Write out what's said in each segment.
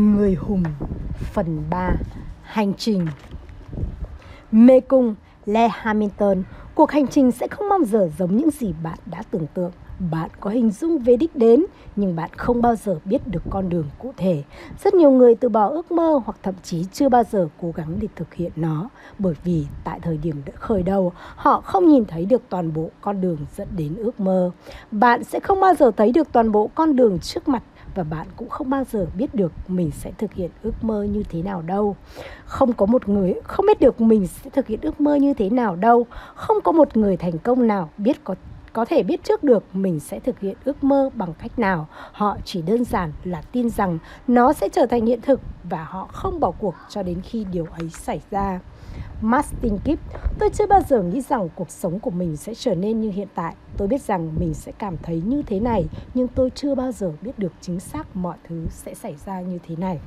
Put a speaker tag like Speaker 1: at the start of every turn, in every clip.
Speaker 1: Người hùng, Phần 3 Hành trình. Mê cung Le Hamilton. Cuộc hành trình sẽ không bao giờ giống những gì bạn đã tưởng tượng. Bạn có hình dung về đích đến, nhưng bạn không bao giờ biết được con đường cụ thể. Rất nhiều người từ bỏ ước mơ hoặc thậm chí chưa bao giờ cố gắng để thực hiện nó. Bởi vì tại thời điểm đã khởi đầu, họ không nhìn thấy được toàn bộ con đường dẫn đến ước mơ. Bạn sẽ không bao giờ thấy được toàn bộ con đường trước mặt và bạn cũng không bao giờ biết được mình sẽ thực hiện ước mơ như thế nào đâu. Không có một người, không biết được mình sẽ thực hiện ước mơ như thế nào đâu. Không có một người thành công nào biết có có thể biết trước được mình sẽ thực hiện ước mơ bằng cách nào. Họ chỉ đơn giản là tin rằng nó sẽ trở thành hiện thực và họ không bỏ cuộc cho đến khi điều ấy xảy ra. Martin Kip, tôi chưa bao giờ nghĩ rằng cuộc sống của mình sẽ trở nên như hiện tại. Tôi biết rằng mình sẽ cảm thấy như thế này, nhưng tôi chưa bao giờ biết được chính xác mọi thứ sẽ xảy ra như thế này.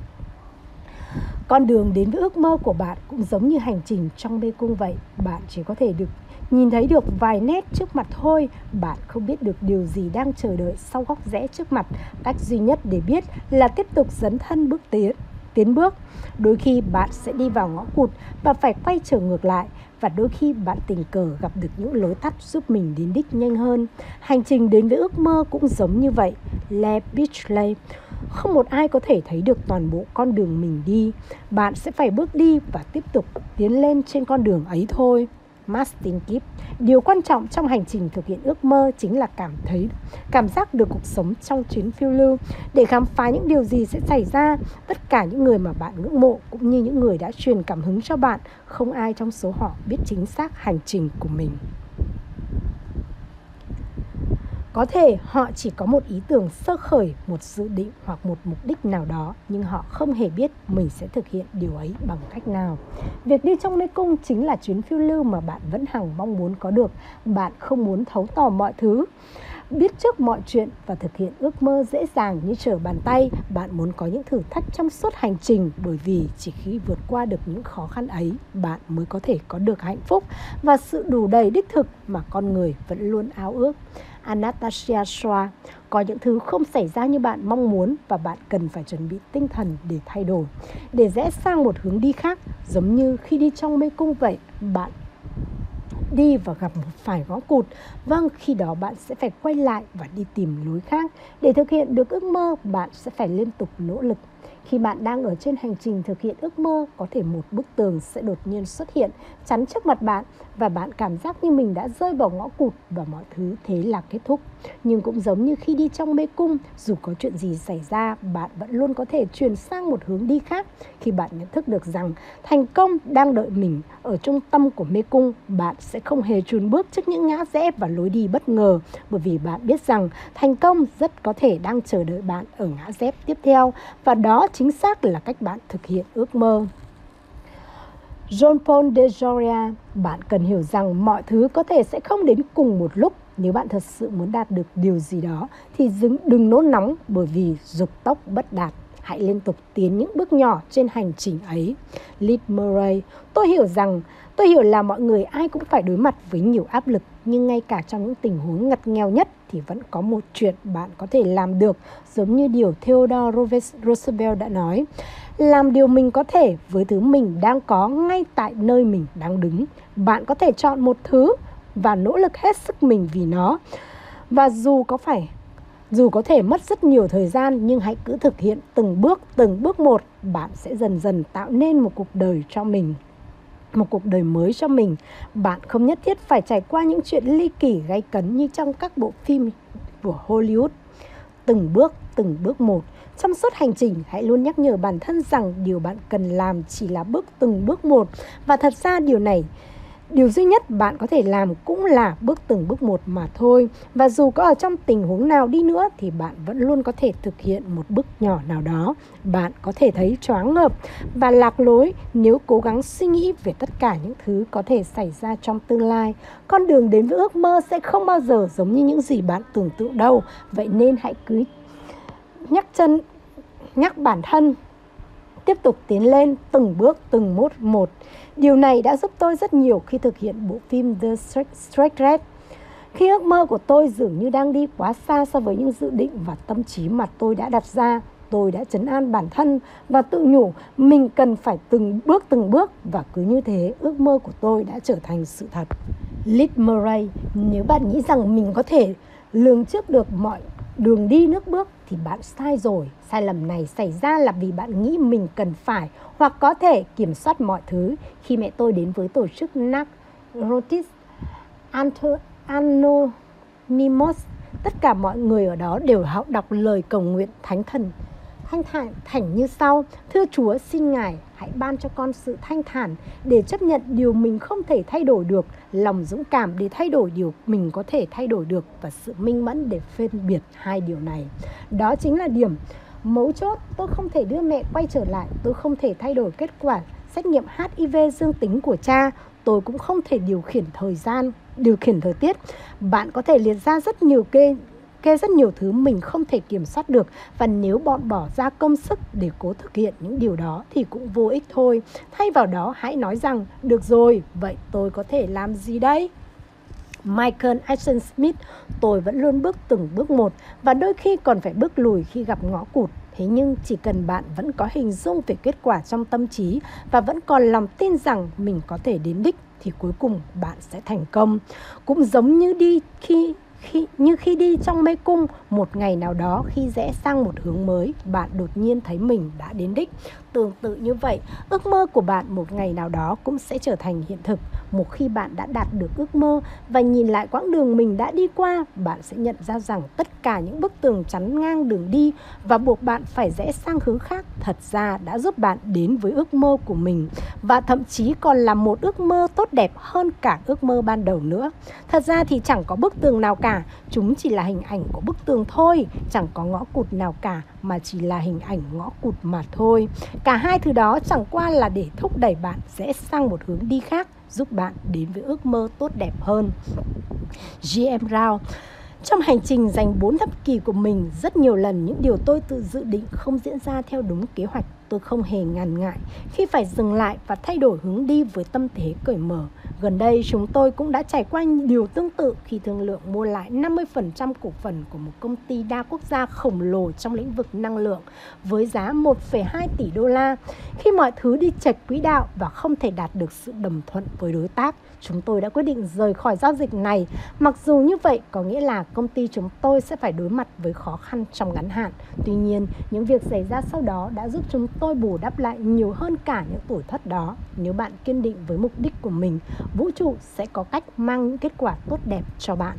Speaker 1: Con đường đến với ước mơ của bạn cũng giống như hành trình trong mê cung vậy. Bạn chỉ có thể được nhìn thấy được vài nét trước mặt thôi bạn không biết được điều gì đang chờ đợi sau góc rẽ trước mặt cách duy nhất để biết là tiếp tục dấn thân bước tiến tiến bước. Đôi khi bạn sẽ đi vào ngõ cụt và phải quay trở ngược lại, và đôi khi bạn tình cờ gặp được những lối tắt giúp mình đến đích nhanh hơn. Hành trình đến với ước mơ cũng giống như vậy. Le Beachley không một ai có thể thấy được toàn bộ con đường mình đi. Bạn sẽ phải bước đi và tiếp tục tiến lên trên con đường ấy thôi. Martin Kip. Điều quan trọng trong hành trình thực hiện ước mơ chính là cảm thấy cảm giác được cuộc sống trong chuyến phiêu lưu để khám phá những điều gì sẽ xảy ra. Tất cả những người mà bạn ngưỡng mộ cũng như những người đã truyền cảm hứng cho bạn, không ai trong số họ biết chính xác hành trình của mình. Có thể họ chỉ có một ý tưởng sơ khởi, một dự định hoặc một mục đích nào đó, nhưng họ không hề biết mình sẽ thực hiện điều ấy bằng cách nào. Việc đi trong mê cung chính là chuyến phiêu lưu mà bạn vẫn hằng mong muốn có được. Bạn không muốn thấu tỏ mọi thứ biết trước mọi chuyện và thực hiện ước mơ dễ dàng như trở bàn tay bạn muốn có những thử thách trong suốt hành trình bởi vì chỉ khi vượt qua được những khó khăn ấy bạn mới có thể có được hạnh phúc và sự đủ đầy đích thực mà con người vẫn luôn ao ước Anastasia Schwa. Có những thứ không xảy ra như bạn mong muốn và bạn cần phải chuẩn bị tinh thần để thay đổi. Để rẽ sang một hướng đi khác, giống như khi đi trong mê cung vậy, bạn đi và gặp một phải gõ cụt. Vâng khi đó bạn sẽ phải quay lại và đi tìm lối khác. Để thực hiện được ước mơ, bạn sẽ phải liên tục nỗ lực khi bạn đang ở trên hành trình thực hiện ước mơ, có thể một bức tường sẽ đột nhiên xuất hiện chắn trước mặt bạn và bạn cảm giác như mình đã rơi vào ngõ cụt và mọi thứ thế là kết thúc. Nhưng cũng giống như khi đi trong mê cung, dù có chuyện gì xảy ra, bạn vẫn luôn có thể chuyển sang một hướng đi khác. Khi bạn nhận thức được rằng thành công đang đợi mình ở trung tâm của mê cung, bạn sẽ không hề chùn bước trước những ngã rẽ và lối đi bất ngờ bởi vì bạn biết rằng thành công rất có thể đang chờ đợi bạn ở ngã rẽ tiếp theo và đó chính xác là cách bạn thực hiện ước mơ. John Paul de Joria, bạn cần hiểu rằng mọi thứ có thể sẽ không đến cùng một lúc. Nếu bạn thật sự muốn đạt được điều gì đó thì đừng nôn nóng bởi vì dục tốc bất đạt. Hãy liên tục tiến những bước nhỏ trên hành trình ấy. Liz Murray, tôi hiểu rằng, tôi hiểu là mọi người ai cũng phải đối mặt với nhiều áp lực, nhưng ngay cả trong những tình huống ngặt nghèo nhất thì vẫn có một chuyện bạn có thể làm được, giống như điều Theodore Roosevelt đã nói làm điều mình có thể với thứ mình đang có ngay tại nơi mình đang đứng. Bạn có thể chọn một thứ và nỗ lực hết sức mình vì nó. Và dù có phải dù có thể mất rất nhiều thời gian nhưng hãy cứ thực hiện từng bước từng bước một, bạn sẽ dần dần tạo nên một cuộc đời cho mình một cuộc đời mới cho mình. Bạn không nhất thiết phải trải qua những chuyện ly kỳ gay cấn như trong các bộ phim của Hollywood. Từng bước, từng bước một, trong suốt hành trình, hãy luôn nhắc nhở bản thân rằng điều bạn cần làm chỉ là bước từng bước một và thật ra điều này Điều duy nhất bạn có thể làm cũng là bước từng bước một mà thôi. Và dù có ở trong tình huống nào đi nữa thì bạn vẫn luôn có thể thực hiện một bước nhỏ nào đó. Bạn có thể thấy choáng ngợp và lạc lối nếu cố gắng suy nghĩ về tất cả những thứ có thể xảy ra trong tương lai. Con đường đến với ước mơ sẽ không bao giờ giống như những gì bạn tưởng tượng đâu. Vậy nên hãy cứ nhắc chân, nhắc bản thân tiếp tục tiến lên từng bước từng mốt một điều này đã giúp tôi rất nhiều khi thực hiện bộ phim The Straight Red khi ước mơ của tôi dường như đang đi quá xa so với những dự định và tâm trí mà tôi đã đặt ra tôi đã chấn an bản thân và tự nhủ mình cần phải từng bước từng bước và cứ như thế ước mơ của tôi đã trở thành sự thật. Liz Murray, nếu bạn nghĩ rằng mình có thể lường trước được mọi đường đi nước bước thì bạn sai rồi. Sai lầm này xảy ra là vì bạn nghĩ mình cần phải hoặc có thể kiểm soát mọi thứ. Khi mẹ tôi đến với tổ chức Narcotics Anonymous, tất cả mọi người ở đó đều học đọc lời cầu nguyện thánh thần thanh thản, thảnh như sau. Thưa chúa, xin ngài hãy ban cho con sự thanh thản để chấp nhận điều mình không thể thay đổi được, lòng dũng cảm để thay đổi điều mình có thể thay đổi được và sự minh mẫn để phân biệt hai điều này. Đó chính là điểm, mấu chốt, tôi không thể đưa mẹ quay trở lại, tôi không thể thay đổi kết quả xét nghiệm hiv dương tính của cha, tôi cũng không thể điều khiển thời gian, điều khiển thời tiết. Bạn có thể liệt ra rất nhiều kê kê rất nhiều thứ mình không thể kiểm soát được và nếu bọn bỏ ra công sức để cố thực hiện những điều đó thì cũng vô ích thôi. Thay vào đó hãy nói rằng được rồi, vậy tôi có thể làm gì đây? Michael Ashton Smith, tôi vẫn luôn bước từng bước một và đôi khi còn phải bước lùi khi gặp ngõ cụt. Thế nhưng chỉ cần bạn vẫn có hình dung về kết quả trong tâm trí và vẫn còn lòng tin rằng mình có thể đến đích thì cuối cùng bạn sẽ thành công. Cũng giống như đi khi khi, như khi đi trong mê cung, một ngày nào đó khi rẽ sang một hướng mới, bạn đột nhiên thấy mình đã đến đích tương tự như vậy, ước mơ của bạn một ngày nào đó cũng sẽ trở thành hiện thực. Một khi bạn đã đạt được ước mơ và nhìn lại quãng đường mình đã đi qua, bạn sẽ nhận ra rằng tất cả những bức tường chắn ngang đường đi và buộc bạn phải rẽ sang hướng khác thật ra đã giúp bạn đến với ước mơ của mình và thậm chí còn là một ước mơ tốt đẹp hơn cả ước mơ ban đầu nữa. Thật ra thì chẳng có bức tường nào cả, chúng chỉ là hình ảnh của bức tường thôi, chẳng có ngõ cụt nào cả mà chỉ là hình ảnh ngõ cụt mà thôi. Cả hai thứ đó chẳng qua là để thúc đẩy bạn rẽ sang một hướng đi khác, giúp bạn đến với ước mơ tốt đẹp hơn. GM Rao trong hành trình dành 4 thập kỷ của mình, rất nhiều lần những điều tôi tự dự định không diễn ra theo đúng kế hoạch tôi không hề ngần ngại khi phải dừng lại và thay đổi hướng đi với tâm thế cởi mở. Gần đây chúng tôi cũng đã trải qua điều tương tự khi thương lượng mua lại 50% cổ phần của một công ty đa quốc gia khổng lồ trong lĩnh vực năng lượng với giá 1,2 tỷ đô la. Khi mọi thứ đi chệch quỹ đạo và không thể đạt được sự đồng thuận với đối tác, chúng tôi đã quyết định rời khỏi giao dịch này. Mặc dù như vậy có nghĩa là công ty chúng tôi sẽ phải đối mặt với khó khăn trong ngắn hạn. Tuy nhiên, những việc xảy ra sau đó đã giúp chúng tôi bù đắp lại nhiều hơn cả những tổn thất đó. Nếu bạn kiên định với mục đích của mình, vũ trụ sẽ có cách mang những kết quả tốt đẹp cho bạn.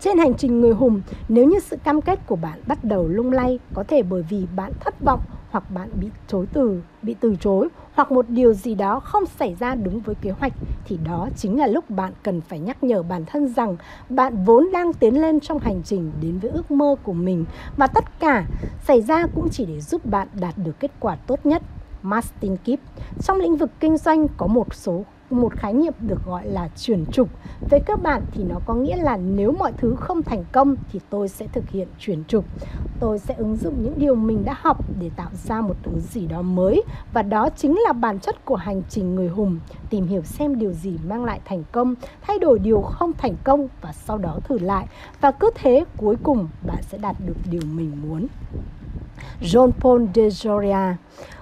Speaker 1: Trên hành trình người hùng, nếu như sự cam kết của bạn bắt đầu lung lay, có thể bởi vì bạn thất vọng hoặc bạn bị chối từ, bị từ chối hoặc một điều gì đó không xảy ra đúng với kế hoạch thì đó chính là lúc bạn cần phải nhắc nhở bản thân rằng bạn vốn đang tiến lên trong hành trình đến với ước mơ của mình và tất cả xảy ra cũng chỉ để giúp bạn đạt được kết quả tốt nhất. Martin Kip Trong lĩnh vực kinh doanh có một số một khái niệm được gọi là chuyển trục. Về cơ bản thì nó có nghĩa là nếu mọi thứ không thành công thì tôi sẽ thực hiện chuyển trục. Tôi sẽ ứng dụng những điều mình đã học để tạo ra một thứ gì đó mới và đó chính là bản chất của hành trình người hùng. Tìm hiểu xem điều gì mang lại thành công, thay đổi điều không thành công và sau đó thử lại. Và cứ thế cuối cùng bạn sẽ đạt được điều mình muốn. John Paul de Joria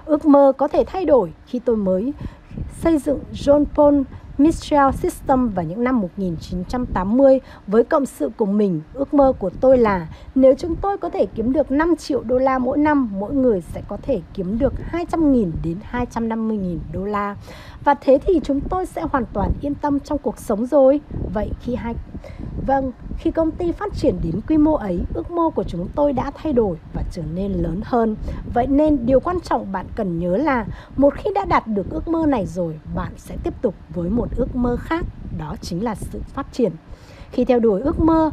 Speaker 1: Ước mơ có thể thay đổi khi tôi mới xây dựng John Paul Mistral System vào những năm 1980 với cộng sự của mình. Ước mơ của tôi là nếu chúng tôi có thể kiếm được 5 triệu đô la mỗi năm, mỗi người sẽ có thể kiếm được 200.000 đến 250.000 đô la. Và thế thì chúng tôi sẽ hoàn toàn yên tâm trong cuộc sống rồi. Vậy khi hai Vâng, khi công ty phát triển đến quy mô ấy, ước mơ của chúng tôi đã thay đổi và trở nên lớn hơn. Vậy nên điều quan trọng bạn cần nhớ là một khi đã đạt được ước mơ này rồi, bạn sẽ tiếp tục với một ước mơ khác, đó chính là sự phát triển. Khi theo đuổi ước mơ,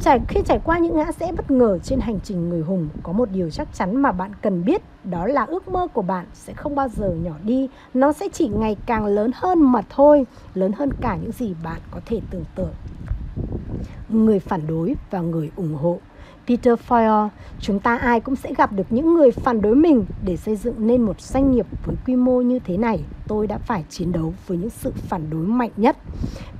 Speaker 1: Trải, khi trải qua những ngã rẽ bất ngờ trên hành trình người hùng, có một điều chắc chắn mà bạn cần biết, đó là ước mơ của bạn sẽ không bao giờ nhỏ đi, nó sẽ chỉ ngày càng lớn hơn mà thôi, lớn hơn cả những gì bạn có thể tưởng tượng người phản đối và người ủng hộ. Peter Foyle, chúng ta ai cũng sẽ gặp được những người phản đối mình để xây dựng nên một doanh nghiệp với quy mô như thế này. Tôi đã phải chiến đấu với những sự phản đối mạnh nhất.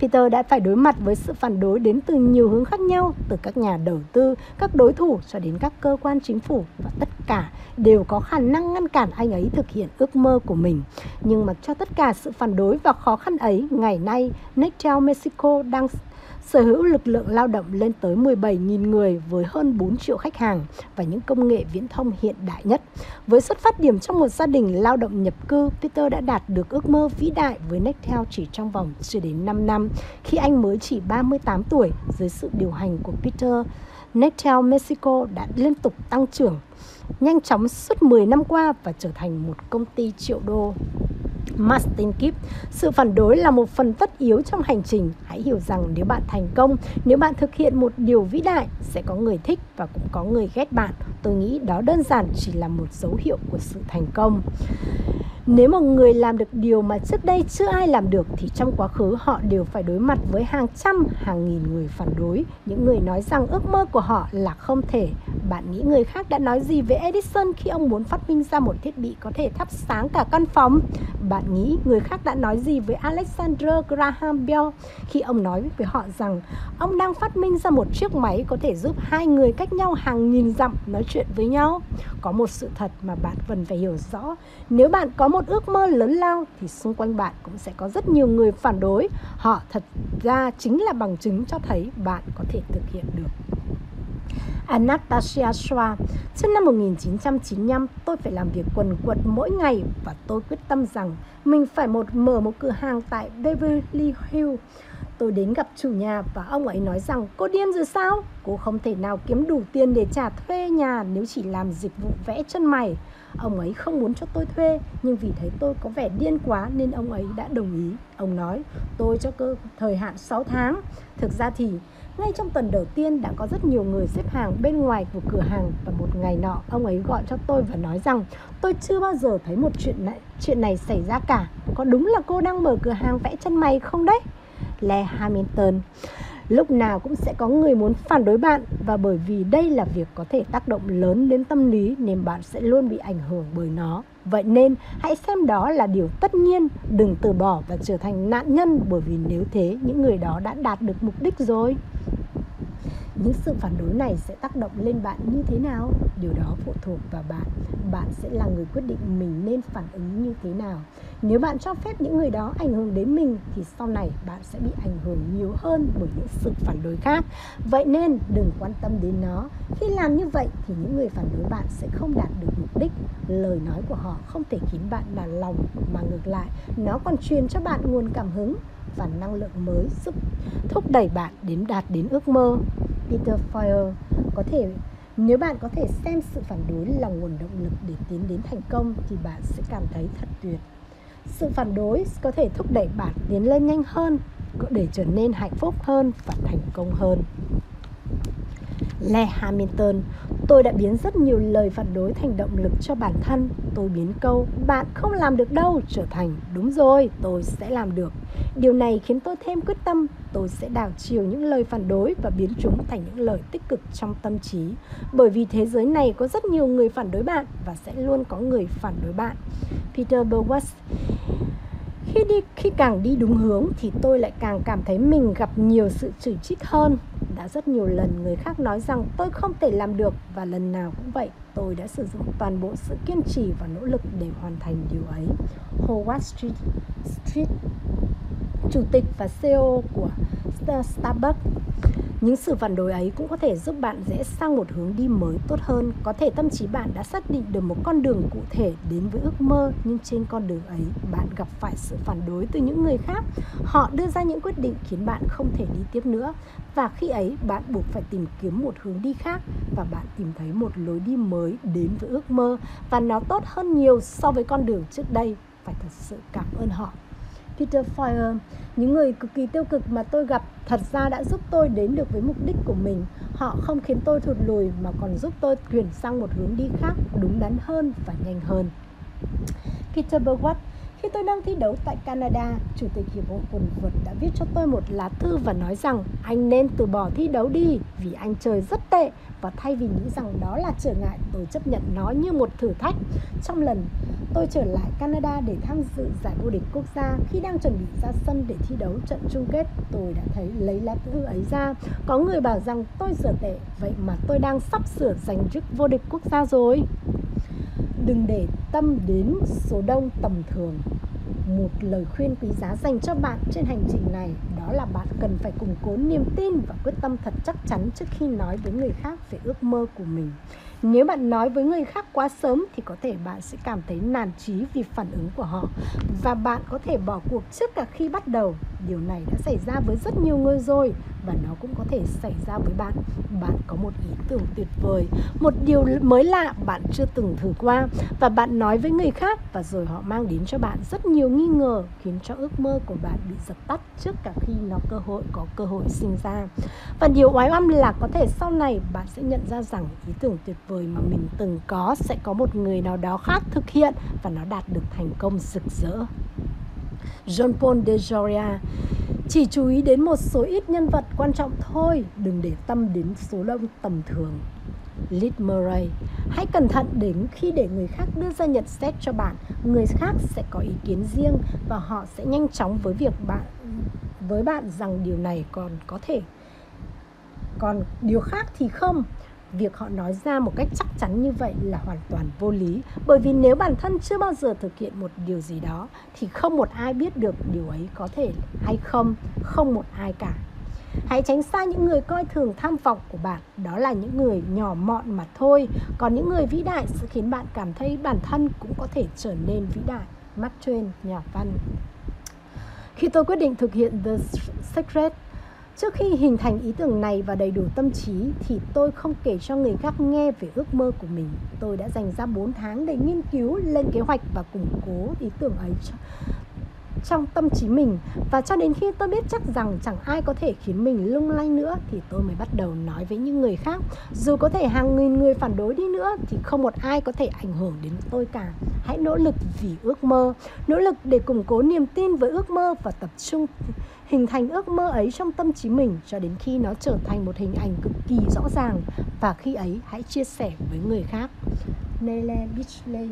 Speaker 1: Peter đã phải đối mặt với sự phản đối đến từ nhiều hướng khác nhau, từ các nhà đầu tư, các đối thủ cho đến các cơ quan chính phủ và tất cả đều có khả năng ngăn cản anh ấy thực hiện ước mơ của mình. Nhưng mặc cho tất cả sự phản đối và khó khăn ấy, ngày nay Nextel Mexico đang sở hữu lực lượng lao động lên tới 17.000 người với hơn 4 triệu khách hàng và những công nghệ viễn thông hiện đại nhất. Với xuất phát điểm trong một gia đình lao động nhập cư, Peter đã đạt được ước mơ vĩ đại với Nextel chỉ trong vòng chưa đến 5 năm, khi anh mới chỉ 38 tuổi dưới sự điều hành của Peter. Nextel Mexico đã liên tục tăng trưởng nhanh chóng suốt 10 năm qua và trở thành một công ty triệu đô. Martin Kip. Sự phản đối là một phần tất yếu trong hành trình. Hãy hiểu rằng nếu bạn thành công, nếu bạn thực hiện một điều vĩ đại, sẽ có người thích và cũng có người ghét bạn. Tôi nghĩ đó đơn giản chỉ là một dấu hiệu của sự thành công. Nếu một người làm được điều mà trước đây chưa ai làm được thì trong quá khứ họ đều phải đối mặt với hàng trăm, hàng nghìn người phản đối. Những người nói rằng ước mơ của họ là không thể. Bạn nghĩ người khác đã nói gì về Edison khi ông muốn phát minh ra một thiết bị có thể thắp sáng cả căn phòng? Bạn nghĩ người khác đã nói gì với Alexander Graham Bell khi ông nói với họ rằng ông đang phát minh ra một chiếc máy có thể giúp hai người cách nhau hàng nghìn dặm nói chuyện với nhau? Có một sự thật mà bạn cần phải hiểu rõ. Nếu bạn có một một ước mơ lớn lao thì xung quanh bạn cũng sẽ có rất nhiều người phản đối. Họ thật ra chính là bằng chứng cho thấy bạn có thể thực hiện được. Anastasia Schwa. Trước năm 1995, tôi phải làm việc quần quật mỗi ngày và tôi quyết tâm rằng mình phải một mở một cửa hàng tại Beverly Hills. Tôi đến gặp chủ nhà và ông ấy nói rằng cô điên rồi sao? Cô không thể nào kiếm đủ tiền để trả thuê nhà nếu chỉ làm dịch vụ vẽ chân mày. Ông ấy không muốn cho tôi thuê, nhưng vì thấy tôi có vẻ điên quá nên ông ấy đã đồng ý. Ông nói, tôi cho cơ thời hạn 6 tháng. Thực ra thì ngay trong tuần đầu tiên đã có rất nhiều người xếp hàng bên ngoài của cửa hàng và một ngày nọ ông ấy gọi cho tôi và nói rằng tôi chưa bao giờ thấy một chuyện này, chuyện này xảy ra cả. Có đúng là cô đang mở cửa hàng vẽ chân mày không đấy? Le Hamilton lúc nào cũng sẽ có người muốn phản đối bạn và bởi vì đây là việc có thể tác động lớn đến tâm lý nên bạn sẽ luôn bị ảnh hưởng bởi nó. Vậy nên hãy xem đó là điều tất nhiên, đừng từ bỏ và trở thành nạn nhân bởi vì nếu thế, những người đó đã đạt được mục đích rồi những sự phản đối này sẽ tác động lên bạn như thế nào? Điều đó phụ thuộc vào bạn. Bạn sẽ là người quyết định mình nên phản ứng như thế nào. Nếu bạn cho phép những người đó ảnh hưởng đến mình, thì sau này bạn sẽ bị ảnh hưởng nhiều hơn bởi những sự phản đối khác. Vậy nên đừng quan tâm đến nó. Khi làm như vậy thì những người phản đối bạn sẽ không đạt được mục đích. Lời nói của họ không thể khiến bạn nản lòng mà ngược lại. Nó còn truyền cho bạn nguồn cảm hứng và năng lượng mới giúp thúc đẩy bạn đến đạt đến ước mơ Peter Fire có thể, nếu bạn có thể xem sự phản đối là nguồn động lực để tiến đến thành công thì bạn sẽ cảm thấy thật tuyệt. Sự phản đối có thể thúc đẩy bạn tiến lên nhanh hơn để trở nên hạnh phúc hơn và thành công hơn. Le Hamilton, tôi đã biến rất nhiều lời phản đối thành động lực cho bản thân. Tôi biến câu bạn không làm được đâu trở thành đúng rồi, tôi sẽ làm được. Điều này khiến tôi thêm quyết tâm, tôi sẽ đảo chiều những lời phản đối và biến chúng thành những lời tích cực trong tâm trí. Bởi vì thế giới này có rất nhiều người phản đối bạn và sẽ luôn có người phản đối bạn. Peter Bowas khi đi khi càng đi đúng hướng thì tôi lại càng cảm thấy mình gặp nhiều sự chỉ trích hơn. Đã rất nhiều lần người khác nói rằng tôi không thể làm được và lần nào cũng vậy tôi đã sử dụng toàn bộ sự kiên trì và nỗ lực để hoàn thành điều ấy. Howard Street, Street chủ tịch và CEO của Starbucks những sự phản đối ấy cũng có thể giúp bạn rẽ sang một hướng đi mới tốt hơn. Có thể tâm trí bạn đã xác định được một con đường cụ thể đến với ước mơ, nhưng trên con đường ấy bạn gặp phải sự phản đối từ những người khác. Họ đưa ra những quyết định khiến bạn không thể đi tiếp nữa. Và khi ấy bạn buộc phải tìm kiếm một hướng đi khác và bạn tìm thấy một lối đi mới đến với ước mơ và nó tốt hơn nhiều so với con đường trước đây. Phải thật sự cảm ơn họ Peter Fire những người cực kỳ tiêu cực mà tôi gặp thật ra đã giúp tôi đến được với mục đích của mình. Họ không khiến tôi thụt lùi mà còn giúp tôi chuyển sang một hướng đi khác đúng đắn hơn và nhanh hơn. Peter Bergwatt Khi tôi đang thi đấu tại Canada, Chủ tịch Hiệp hội quần vợt đã viết cho tôi một lá thư và nói rằng anh nên từ bỏ thi đấu đi vì anh chơi rất tệ và thay vì nghĩ rằng đó là trở ngại, tôi chấp nhận nó như một thử thách. Trong lần tôi trở lại Canada để tham dự giải vô địch quốc gia, khi đang chuẩn bị ra sân để thi đấu trận chung kết, tôi đã thấy lấy lá thư ấy ra. Có người bảo rằng tôi sửa tệ, vậy mà tôi đang sắp sửa giành chức vô địch quốc gia rồi. Đừng để tâm đến số đông tầm thường một lời khuyên quý giá dành cho bạn trên hành trình này đó là bạn cần phải củng cố niềm tin và quyết tâm thật chắc chắn trước khi nói với người khác về ước mơ của mình nếu bạn nói với người khác quá sớm thì có thể bạn sẽ cảm thấy nản trí vì phản ứng của họ và bạn có thể bỏ cuộc trước cả khi bắt đầu. Điều này đã xảy ra với rất nhiều người rồi và nó cũng có thể xảy ra với bạn. Bạn có một ý tưởng tuyệt vời, một điều mới lạ bạn chưa từng thử qua và bạn nói với người khác và rồi họ mang đến cho bạn rất nhiều nghi ngờ khiến cho ước mơ của bạn bị dập tắt trước cả khi nó cơ hội có cơ hội sinh ra. Và điều oái oăm là có thể sau này bạn sẽ nhận ra rằng ý tưởng tuyệt vời vời mà mình từng có sẽ có một người nào đó khác thực hiện và nó đạt được thành công rực rỡ. John Paul de Joria chỉ chú ý đến một số ít nhân vật quan trọng thôi, đừng để tâm đến số đông tầm thường. Liz Murray Hãy cẩn thận đến khi để người khác đưa ra nhận xét cho bạn Người khác sẽ có ý kiến riêng và họ sẽ nhanh chóng với việc bạn với bạn rằng điều này còn có thể còn điều khác thì không việc họ nói ra một cách chắc chắn như vậy là hoàn toàn vô lý, bởi vì nếu bản thân chưa bao giờ thực hiện một điều gì đó, thì không một ai biết được điều ấy có thể hay không không một ai cả. Hãy tránh xa những người coi thường tham vọng của bạn, đó là những người nhỏ mọn mà thôi. Còn những người vĩ đại sẽ khiến bạn cảm thấy bản thân cũng có thể trở nên vĩ đại. Mark Twain, nhà văn. Khi tôi quyết định thực hiện The Secret Trước khi hình thành ý tưởng này và đầy đủ tâm trí thì tôi không kể cho người khác nghe về ước mơ của mình. Tôi đã dành ra 4 tháng để nghiên cứu, lên kế hoạch và củng cố ý tưởng ấy trong tâm trí mình. Và cho đến khi tôi biết chắc rằng chẳng ai có thể khiến mình lung lay nữa thì tôi mới bắt đầu nói với những người khác. Dù có thể hàng nghìn người phản đối đi nữa thì không một ai có thể ảnh hưởng đến tôi cả. Hãy nỗ lực vì ước mơ. Nỗ lực để củng cố niềm tin với ước mơ và tập trung hình thành ước mơ ấy trong tâm trí mình cho đến khi nó trở thành một hình ảnh cực kỳ rõ ràng. Và khi ấy, hãy chia sẻ với người khác. Nele Beachley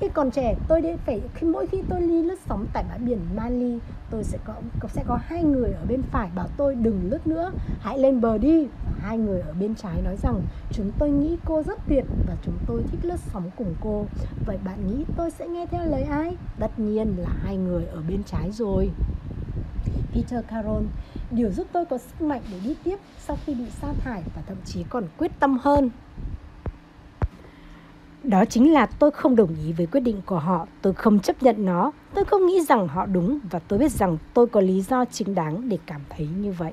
Speaker 1: khi còn trẻ, tôi đi phải, khi mỗi khi tôi đi lướt sóng tại bãi biển Mali, tôi sẽ có sẽ có hai người ở bên phải bảo tôi đừng lướt nữa, hãy lên bờ đi. Và hai người ở bên trái nói rằng, chúng tôi nghĩ cô rất tuyệt và chúng tôi thích lướt sóng cùng cô. Vậy bạn nghĩ tôi sẽ nghe theo lời ai? Tất nhiên là hai người ở bên trái rồi. Peter Caron. Điều giúp tôi có sức mạnh để đi tiếp sau khi bị sa thải và thậm chí còn quyết tâm hơn. Đó chính là tôi không đồng ý với quyết định của họ. Tôi không chấp nhận nó. Tôi không nghĩ rằng họ đúng và tôi biết rằng tôi có lý do chính đáng để cảm thấy như vậy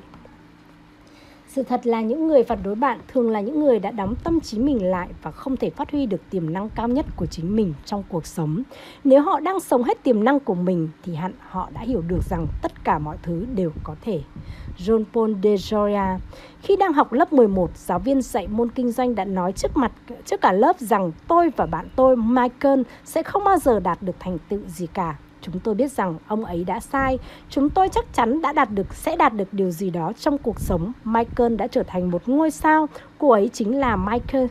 Speaker 1: sự thật là những người phản đối bạn thường là những người đã đóng tâm trí mình lại và không thể phát huy được tiềm năng cao nhất của chính mình trong cuộc sống. Nếu họ đang sống hết tiềm năng của mình thì hẳn họ đã hiểu được rằng tất cả mọi thứ đều có thể. John Paul de Joria. Khi đang học lớp 11, giáo viên dạy môn kinh doanh đã nói trước mặt trước cả lớp rằng tôi và bạn tôi Michael sẽ không bao giờ đạt được thành tựu gì cả Chúng tôi biết rằng ông ấy đã sai. Chúng tôi chắc chắn đã đạt được, sẽ đạt được điều gì đó trong cuộc sống. Michael đã trở thành một ngôi sao. Cô ấy chính là Michael.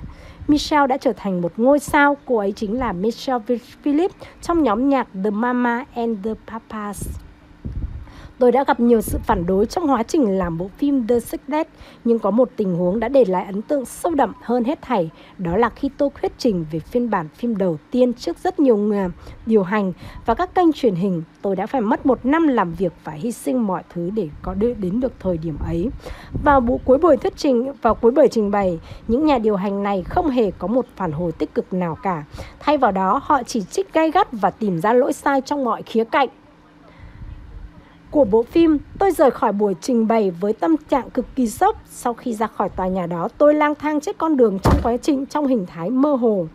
Speaker 1: Michelle đã trở thành một ngôi sao. Cô ấy chính là Michelle Phillips trong nhóm nhạc The Mama and the Papas. Tôi đã gặp nhiều sự phản đối trong quá trình làm bộ phim The Secret, nhưng có một tình huống đã để lại ấn tượng sâu đậm hơn hết thảy, đó là khi tôi thuyết trình về phiên bản phim đầu tiên trước rất nhiều người điều hành và các kênh truyền hình, tôi đã phải mất một năm làm việc và hy sinh mọi thứ để có đến được thời điểm ấy. Vào buổi cuối buổi thuyết trình, vào cuối buổi trình bày, những nhà điều hành này không hề có một phản hồi tích cực nào cả. Thay vào đó, họ chỉ trích gay gắt và tìm ra lỗi sai trong mọi khía cạnh của bộ phim, tôi rời khỏi buổi trình bày với tâm trạng cực kỳ sốc. Sau khi ra khỏi tòa nhà đó, tôi lang thang trên con đường trong quá trình trong hình thái mơ hồ.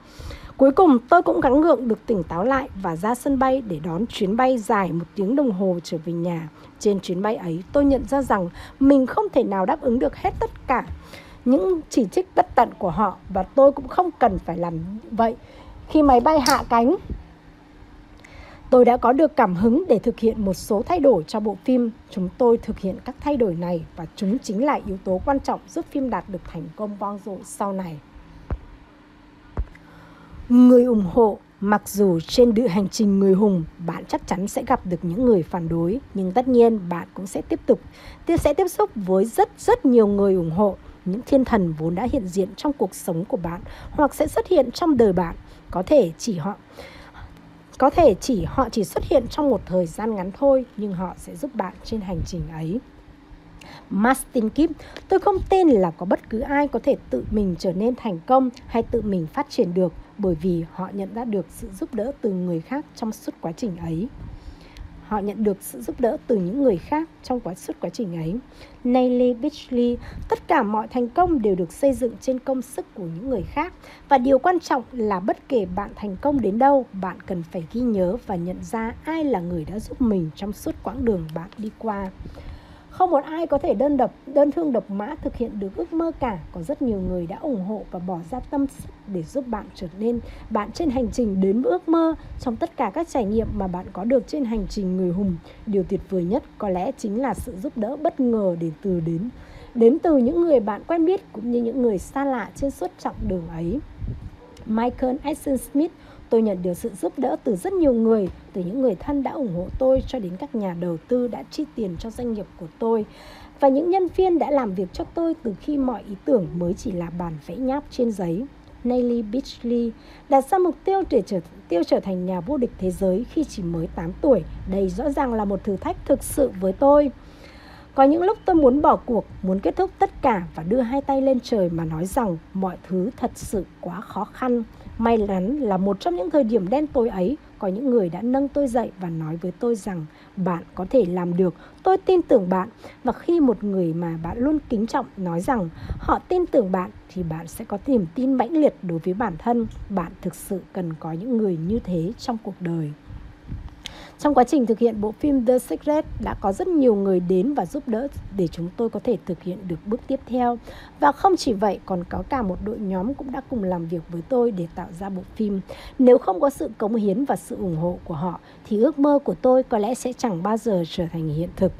Speaker 1: Cuối cùng tôi cũng gắng gượng được tỉnh táo lại và ra sân bay để đón chuyến bay dài một tiếng đồng hồ trở về nhà. Trên chuyến bay ấy tôi nhận ra rằng mình không thể nào đáp ứng được hết tất cả những chỉ trích bất tận của họ và tôi cũng không cần phải làm vậy. Khi máy bay hạ cánh Tôi đã có được cảm hứng để thực hiện một số thay đổi cho bộ phim. Chúng tôi thực hiện các thay đổi này và chúng chính là yếu tố quan trọng giúp phim đạt được thành công vang dội sau này. Người ủng hộ Mặc dù trên đường hành trình người hùng, bạn chắc chắn sẽ gặp được những người phản đối, nhưng tất nhiên bạn cũng sẽ tiếp tục tiếp sẽ tiếp xúc với rất rất nhiều người ủng hộ, những thiên thần vốn đã hiện diện trong cuộc sống của bạn hoặc sẽ xuất hiện trong đời bạn, có thể chỉ họ có thể chỉ họ chỉ xuất hiện trong một thời gian ngắn thôi, nhưng họ sẽ giúp bạn trên hành trình ấy. Martin Kim, tôi không tin là có bất cứ ai có thể tự mình trở nên thành công hay tự mình phát triển được bởi vì họ nhận ra được sự giúp đỡ từ người khác trong suốt quá trình ấy. Họ nhận được sự giúp đỡ từ những người khác trong quá suốt quá trình ấy. Nelly Beachley, tất cả mọi thành công đều được xây dựng trên công sức của những người khác. Và điều quan trọng là bất kể bạn thành công đến đâu, bạn cần phải ghi nhớ và nhận ra ai là người đã giúp mình trong suốt quãng đường bạn đi qua. Không một ai có thể đơn độc, đơn thương độc mã thực hiện được ước mơ cả. Có rất nhiều người đã ủng hộ và bỏ ra tâm sức để giúp bạn trở nên bạn trên hành trình đến với ước mơ. Trong tất cả các trải nghiệm mà bạn có được trên hành trình người hùng, điều tuyệt vời nhất có lẽ chính là sự giúp đỡ bất ngờ đến từ đến đến từ những người bạn quen biết cũng như những người xa lạ trên suốt chặng đường ấy. Michael Eisen Smith Tôi nhận được sự giúp đỡ từ rất nhiều người, từ những người thân đã ủng hộ tôi cho đến các nhà đầu tư đã chi tiền cho doanh nghiệp của tôi và những nhân viên đã làm việc cho tôi từ khi mọi ý tưởng mới chỉ là bản vẽ nháp trên giấy. Nelly Beachley đặt ra mục tiêu để trở, tiêu trở thành nhà vô địch thế giới khi chỉ mới 8 tuổi. Đây rõ ràng là một thử thách thực sự với tôi. Có những lúc tôi muốn bỏ cuộc, muốn kết thúc tất cả và đưa hai tay lên trời mà nói rằng mọi thứ thật sự quá khó khăn. May mắn là một trong những thời điểm đen tối ấy, có những người đã nâng tôi dậy và nói với tôi rằng bạn có thể làm được, tôi tin tưởng bạn. Và khi một người mà bạn luôn kính trọng nói rằng họ tin tưởng bạn thì bạn sẽ có niềm tin mãnh liệt đối với bản thân. Bạn thực sự cần có những người như thế trong cuộc đời. Trong quá trình thực hiện bộ phim The Secret đã có rất nhiều người đến và giúp đỡ để chúng tôi có thể thực hiện được bước tiếp theo. Và không chỉ vậy, còn có cả một đội nhóm cũng đã cùng làm việc với tôi để tạo ra bộ phim. Nếu không có sự cống hiến và sự ủng hộ của họ thì ước mơ của tôi có lẽ sẽ chẳng bao giờ trở thành hiện thực.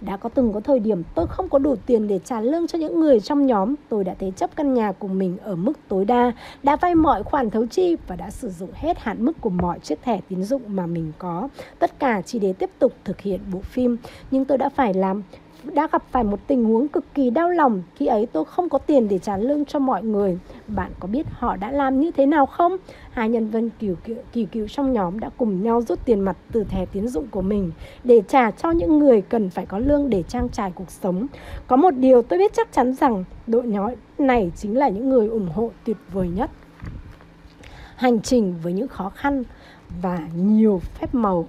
Speaker 1: Đã có từng có thời điểm tôi không có đủ tiền để trả lương cho những người trong nhóm. Tôi đã thế chấp căn nhà của mình ở mức tối đa, đã vay mọi khoản thấu chi và đã sử dụng hết hạn mức của mọi chiếc thẻ tín dụng mà mình có. Tất cả chỉ để tiếp tục thực hiện bộ phim. Nhưng tôi đã phải làm đã gặp phải một tình huống cực kỳ đau lòng. Khi ấy tôi không có tiền để trả lương cho mọi người. Bạn có biết họ đã làm như thế nào không? Hai nhân viên kỳ cựu, kỳ cựu trong nhóm đã cùng nhau rút tiền mặt từ thẻ tín dụng của mình. Để trả cho những người cần phải có lương để trang trải cuộc sống. Có một điều tôi biết chắc chắn rằng đội nhóm này chính là những người ủng hộ tuyệt vời nhất. Hành trình với những khó khăn và nhiều phép màu.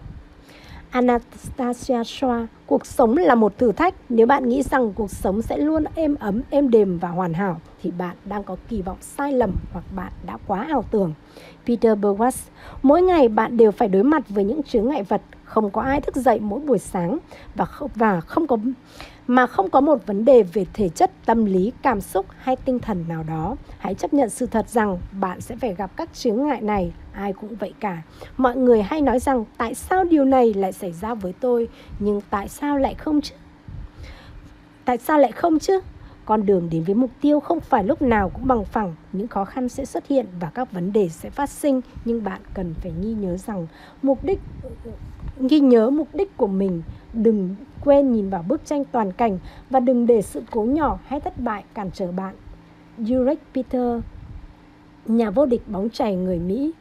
Speaker 1: Anastasia Shoa, cuộc sống là một thử thách. Nếu bạn nghĩ rằng cuộc sống sẽ luôn êm ấm, êm đềm và hoàn hảo, thì bạn đang có kỳ vọng sai lầm hoặc bạn đã quá ảo tưởng. Peter Burwas, mỗi ngày bạn đều phải đối mặt với những chướng ngại vật. Không có ai thức dậy mỗi buổi sáng và không, và không có mà không có một vấn đề về thể chất, tâm lý, cảm xúc hay tinh thần nào đó. Hãy chấp nhận sự thật rằng bạn sẽ phải gặp các chướng ngại này, ai cũng vậy cả. Mọi người hay nói rằng tại sao điều này lại xảy ra với tôi, nhưng tại sao lại không chứ? Tại sao lại không chứ? Con đường đến với mục tiêu không phải lúc nào cũng bằng phẳng, những khó khăn sẽ xuất hiện và các vấn đề sẽ phát sinh, nhưng bạn cần phải ghi nhớ rằng mục đích ghi nhớ mục đích của mình, đừng quên nhìn vào bức tranh toàn cảnh và đừng để sự cố nhỏ hay thất bại cản trở bạn. Jurek Peter, nhà vô địch bóng chày người Mỹ.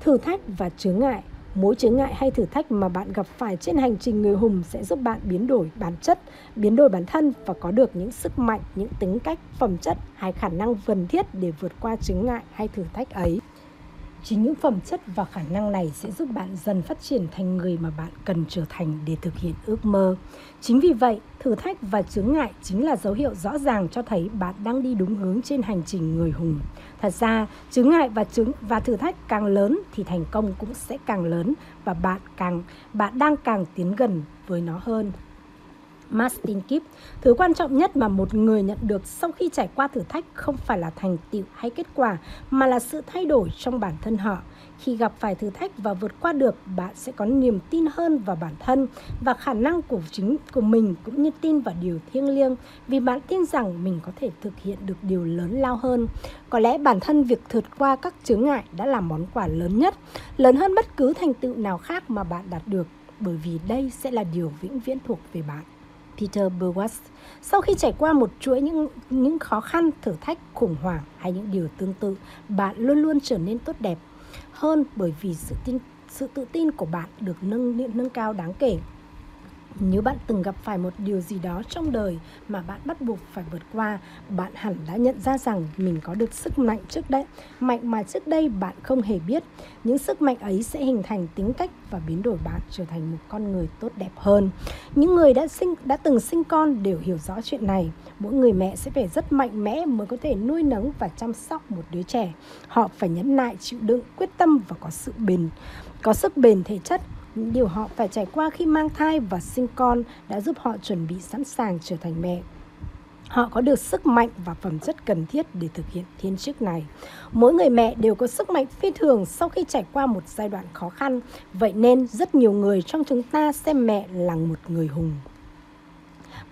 Speaker 1: Thử thách và chướng ngại Mỗi chướng ngại hay thử thách mà bạn gặp phải trên hành trình người hùng sẽ giúp bạn biến đổi bản chất, biến đổi bản thân và có được những sức mạnh, những tính cách, phẩm chất hay khả năng cần thiết để vượt qua chướng ngại hay thử thách ấy. Chính những phẩm chất và khả năng này sẽ giúp bạn dần phát triển thành người mà bạn cần trở thành để thực hiện ước mơ. Chính vì vậy, thử thách và chướng ngại chính là dấu hiệu rõ ràng cho thấy bạn đang đi đúng hướng trên hành trình người hùng. Thật ra, chướng ngại và chứng và thử thách càng lớn thì thành công cũng sẽ càng lớn và bạn càng bạn đang càng tiến gần với nó hơn. Martin Kip, thứ quan trọng nhất mà một người nhận được sau khi trải qua thử thách không phải là thành tựu hay kết quả, mà là sự thay đổi trong bản thân họ. Khi gặp phải thử thách và vượt qua được, bạn sẽ có niềm tin hơn vào bản thân và khả năng của chính của mình cũng như tin vào điều thiêng liêng vì bạn tin rằng mình có thể thực hiện được điều lớn lao hơn. Có lẽ bản thân việc vượt qua các chướng ngại đã là món quà lớn nhất, lớn hơn bất cứ thành tựu nào khác mà bạn đạt được bởi vì đây sẽ là điều vĩnh viễn thuộc về bạn. Peter Burwas. Sau khi trải qua một chuỗi những những khó khăn, thử thách, khủng hoảng hay những điều tương tự, bạn luôn luôn trở nên tốt đẹp hơn bởi vì sự tin sự tự tin của bạn được nâng nâng cao đáng kể. Nếu bạn từng gặp phải một điều gì đó trong đời mà bạn bắt buộc phải vượt qua, bạn hẳn đã nhận ra rằng mình có được sức mạnh trước đây, mạnh mà trước đây bạn không hề biết. Những sức mạnh ấy sẽ hình thành tính cách và biến đổi bạn trở thành một con người tốt đẹp hơn. Những người đã sinh đã từng sinh con đều hiểu rõ chuyện này. Mỗi người mẹ sẽ phải rất mạnh mẽ mới có thể nuôi nấng và chăm sóc một đứa trẻ. Họ phải nhẫn nại, chịu đựng, quyết tâm và có sự bền, có sức bền thể chất những điều họ phải trải qua khi mang thai và sinh con đã giúp họ chuẩn bị sẵn sàng trở thành mẹ. Họ có được sức mạnh và phẩm chất cần thiết để thực hiện thiên chức này. Mỗi người mẹ đều có sức mạnh phi thường sau khi trải qua một giai đoạn khó khăn. Vậy nên rất nhiều người trong chúng ta xem mẹ là một người hùng.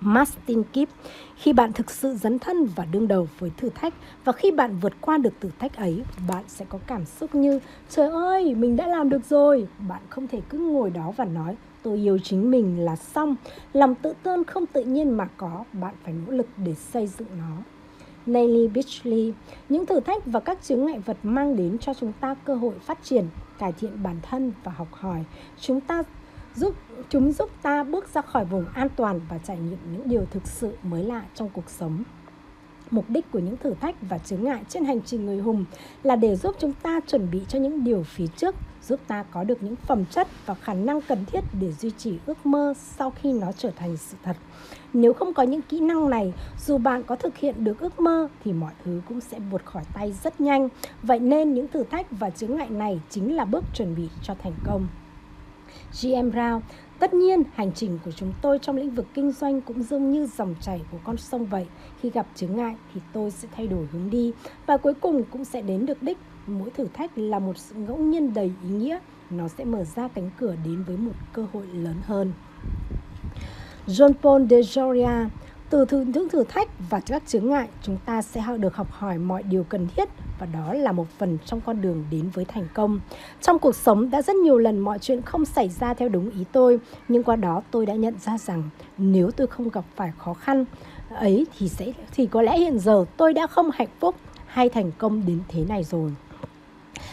Speaker 1: Martin Kip khi bạn thực sự dấn thân và đương đầu với thử thách và khi bạn vượt qua được thử thách ấy, bạn sẽ có cảm xúc như Trời ơi, mình đã làm được rồi. Bạn không thể cứ ngồi đó và nói tôi yêu chính mình là xong. Lòng tự tôn không tự nhiên mà có, bạn phải nỗ lực để xây dựng nó. Nelly Beachley, những thử thách và các chướng ngại vật mang đến cho chúng ta cơ hội phát triển, cải thiện bản thân và học hỏi. Chúng ta giúp chúng giúp ta bước ra khỏi vùng an toàn và trải nghiệm những điều thực sự mới lạ trong cuộc sống. Mục đích của những thử thách và chướng ngại trên hành trình người hùng là để giúp chúng ta chuẩn bị cho những điều phía trước, giúp ta có được những phẩm chất và khả năng cần thiết để duy trì ước mơ sau khi nó trở thành sự thật. Nếu không có những kỹ năng này, dù bạn có thực hiện được ước mơ thì mọi thứ cũng sẽ buột khỏi tay rất nhanh. Vậy nên những thử thách và chướng ngại này chính là bước chuẩn bị cho thành công. GM Round. Tất nhiên, hành trình của chúng tôi trong lĩnh vực kinh doanh cũng giống như dòng chảy của con sông vậy. Khi gặp chướng ngại thì tôi sẽ thay đổi hướng đi và cuối cùng cũng sẽ đến được đích. Mỗi thử thách là một sự ngẫu nhiên đầy ý nghĩa. Nó sẽ mở ra cánh cửa đến với một cơ hội lớn hơn. John Paul de Joria từ thử những thử thách và các chướng ngại, chúng ta sẽ được học hỏi mọi điều cần thiết và đó là một phần trong con đường đến với thành công. Trong cuộc sống đã rất nhiều lần mọi chuyện không xảy ra theo đúng ý tôi, nhưng qua đó tôi đã nhận ra rằng nếu tôi không gặp phải khó khăn ấy thì sẽ thì có lẽ hiện giờ tôi đã không hạnh phúc hay thành công đến thế này rồi.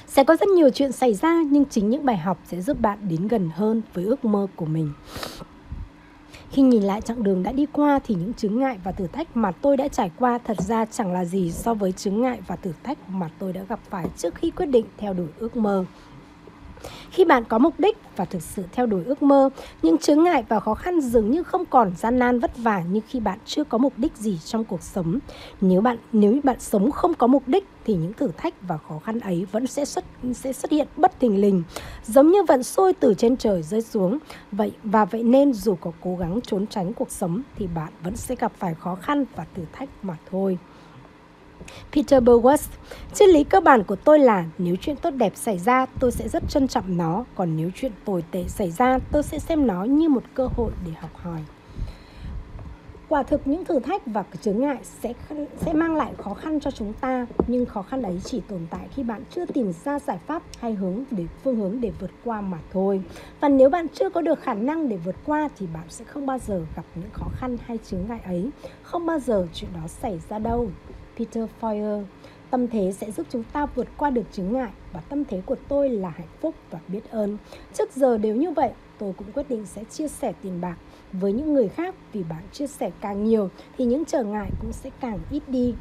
Speaker 1: Sẽ có rất nhiều chuyện xảy ra nhưng chính những bài học sẽ giúp bạn đến gần hơn với ước mơ của mình. Khi nhìn lại chặng đường đã đi qua thì những chướng ngại và thử thách mà tôi đã trải qua thật ra chẳng là gì so với chướng ngại và thử thách mà tôi đã gặp phải trước khi quyết định theo đuổi ước mơ. Khi bạn có mục đích và thực sự theo đuổi ước mơ, những chướng ngại và khó khăn dường như không còn gian nan vất vả như khi bạn chưa có mục đích gì trong cuộc sống. Nếu bạn nếu bạn sống không có mục đích thì những thử thách và khó khăn ấy vẫn sẽ xuất sẽ xuất hiện bất thình lình, giống như vận sôi từ trên trời rơi xuống. Vậy và vậy nên dù có cố gắng trốn tránh cuộc sống thì bạn vẫn sẽ gặp phải khó khăn và thử thách mà thôi. Peter Burgess. triết lý cơ bản của tôi là nếu chuyện tốt đẹp xảy ra, tôi sẽ rất trân trọng nó, còn nếu chuyện tồi tệ xảy ra, tôi sẽ xem nó như một cơ hội để học hỏi. Quả thực những thử thách và chướng ngại sẽ sẽ mang lại khó khăn cho chúng ta, nhưng khó khăn ấy chỉ tồn tại khi bạn chưa tìm ra giải pháp hay hướng để phương hướng để vượt qua mà thôi. Và nếu bạn chưa có được khả năng để vượt qua thì bạn sẽ không bao giờ gặp những khó khăn hay chướng ngại ấy, không bao giờ chuyện đó xảy ra đâu. Peter Foyer. Tâm thế sẽ giúp chúng ta vượt qua được chứng ngại và tâm thế của tôi là hạnh phúc và biết ơn. Trước giờ đều như vậy, tôi cũng quyết định sẽ chia sẻ tiền bạc với những người khác vì bạn chia sẻ càng nhiều thì những trở ngại cũng sẽ càng ít đi.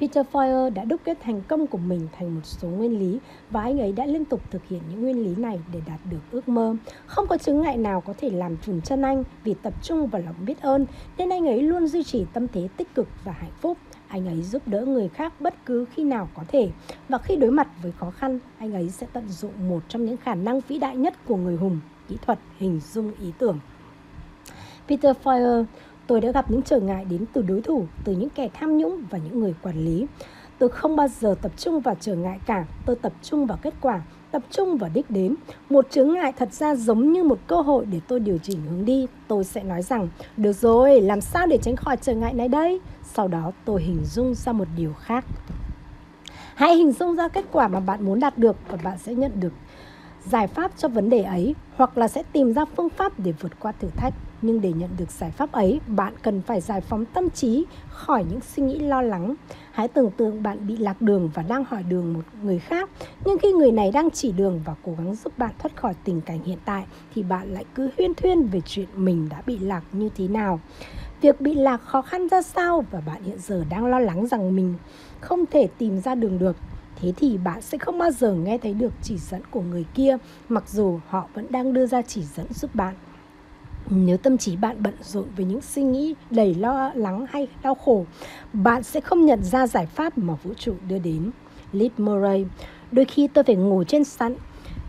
Speaker 1: Peter Foyer đã đúc kết thành công của mình thành một số nguyên lý và anh ấy đã liên tục thực hiện những nguyên lý này để đạt được ước mơ. Không có chứng ngại nào có thể làm chùn chân anh vì tập trung vào lòng biết ơn nên anh ấy luôn duy trì tâm thế tích cực và hạnh phúc anh ấy giúp đỡ người khác bất cứ khi nào có thể và khi đối mặt với khó khăn anh ấy sẽ tận dụng một trong những khả năng vĩ đại nhất của người hùng kỹ thuật hình dung ý tưởng Peter Fire, tôi đã gặp những trở ngại đến từ đối thủ, từ những kẻ tham nhũng và những người quản lý. Tôi không bao giờ tập trung vào trở ngại cả, tôi tập trung vào kết quả, tập trung vào đích đến. Một chướng ngại thật ra giống như một cơ hội để tôi điều chỉnh hướng đi. Tôi sẽ nói rằng, được rồi, làm sao để tránh khỏi trở ngại này đây? Sau đó tôi hình dung ra một điều khác. Hãy hình dung ra kết quả mà bạn muốn đạt được và bạn sẽ nhận được giải pháp cho vấn đề ấy hoặc là sẽ tìm ra phương pháp để vượt qua thử thách nhưng để nhận được giải pháp ấy bạn cần phải giải phóng tâm trí khỏi những suy nghĩ lo lắng hãy tưởng tượng bạn bị lạc đường và đang hỏi đường một người khác. Nhưng khi người này đang chỉ đường và cố gắng giúp bạn thoát khỏi tình cảnh hiện tại, thì bạn lại cứ huyên thuyên về chuyện mình đã bị lạc như thế nào. Việc bị lạc khó khăn ra sao và bạn hiện giờ đang lo lắng rằng mình không thể tìm ra đường được. Thế thì bạn sẽ không bao giờ nghe thấy được chỉ dẫn của người kia, mặc dù họ vẫn đang đưa ra chỉ dẫn giúp bạn nếu tâm trí bạn bận rộn với những suy nghĩ đầy lo lắng hay đau khổ. Bạn sẽ không nhận ra giải pháp mà vũ trụ đưa đến. Liz Murray, đôi khi tôi phải ngủ trên sàn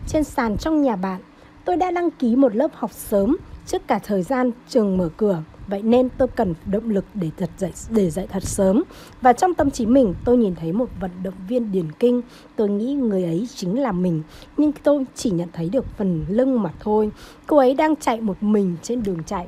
Speaker 1: trên sàn trong nhà bạn. Tôi đã đăng ký một lớp học sớm trước cả thời gian trường mở cửa. Vậy nên tôi cần động lực để thật dậy để dậy thật sớm. Và trong tâm trí mình, tôi nhìn thấy một vận động viên điền kinh. Tôi nghĩ người ấy chính là mình, nhưng tôi chỉ nhận thấy được phần lưng mà thôi. Cô ấy đang chạy một mình trên đường chạy.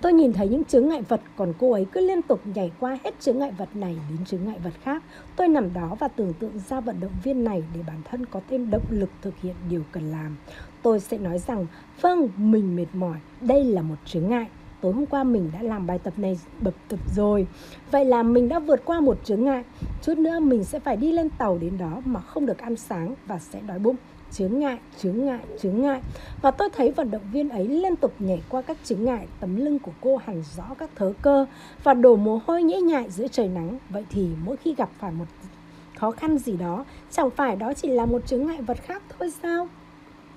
Speaker 1: Tôi nhìn thấy những chướng ngại vật còn cô ấy cứ liên tục nhảy qua hết chướng ngại vật này đến chướng ngại vật khác. Tôi nằm đó và tưởng tượng ra vận động viên này để bản thân có thêm động lực thực hiện điều cần làm. Tôi sẽ nói rằng, vâng, mình mệt mỏi, đây là một chướng ngại tối hôm qua mình đã làm bài tập này bập tập rồi. Vậy là mình đã vượt qua một chướng ngại. Chút nữa mình sẽ phải đi lên tàu đến đó mà không được ăn sáng và sẽ đói bụng. Chướng ngại chướng ngại chướng ngại. Và tôi thấy vận động viên ấy liên tục nhảy qua các chướng ngại, tấm lưng của cô hẳn rõ các thớ cơ và đổ mồ hôi nhễ nhại giữa trời nắng. Vậy thì mỗi khi gặp phải một khó khăn gì đó, chẳng phải đó chỉ là một chướng ngại vật khác thôi sao?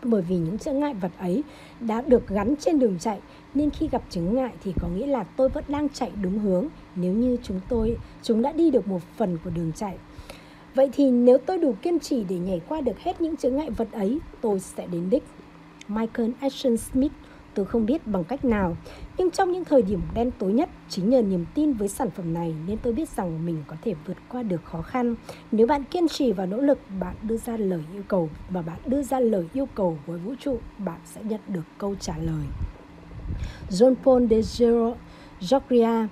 Speaker 1: Bởi vì những chướng ngại vật ấy đã được gắn trên đường chạy nên khi gặp chứng ngại thì có nghĩa là tôi vẫn đang chạy đúng hướng nếu như chúng tôi, chúng đã đi được một phần của đường chạy. Vậy thì nếu tôi đủ kiên trì để nhảy qua được hết những chứng ngại vật ấy, tôi sẽ đến đích. Michael Ashton Smith, tôi không biết bằng cách nào, nhưng trong những thời điểm đen tối nhất chính nhờ niềm tin với sản phẩm này nên tôi biết rằng mình có thể vượt qua được khó khăn. Nếu bạn kiên trì và nỗ lực, bạn đưa ra lời yêu cầu và bạn đưa ra lời yêu cầu với vũ trụ, bạn sẽ nhận được câu trả lời. John Paul de Georgia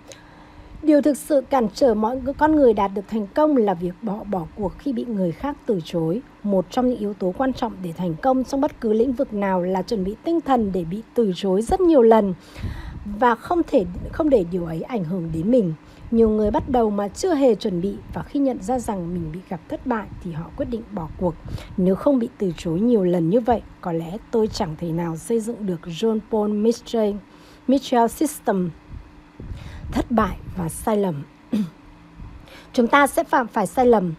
Speaker 1: Điều thực sự cản trở mọi con người đạt được thành công là việc bỏ bỏ cuộc khi bị người khác từ chối. Một trong những yếu tố quan trọng để thành công trong bất cứ lĩnh vực nào là chuẩn bị tinh thần để bị từ chối rất nhiều lần và không thể, không để điều ấy ảnh hưởng đến mình. Nhiều người bắt đầu mà chưa hề chuẩn bị và khi nhận ra rằng mình bị gặp thất bại thì họ quyết định bỏ cuộc. Nếu không bị từ chối nhiều lần như vậy, có lẽ tôi chẳng thể nào xây dựng được John Paul Mitchell, Mitchell System. Thất bại và sai lầm. Chúng ta sẽ phạm phải sai lầm.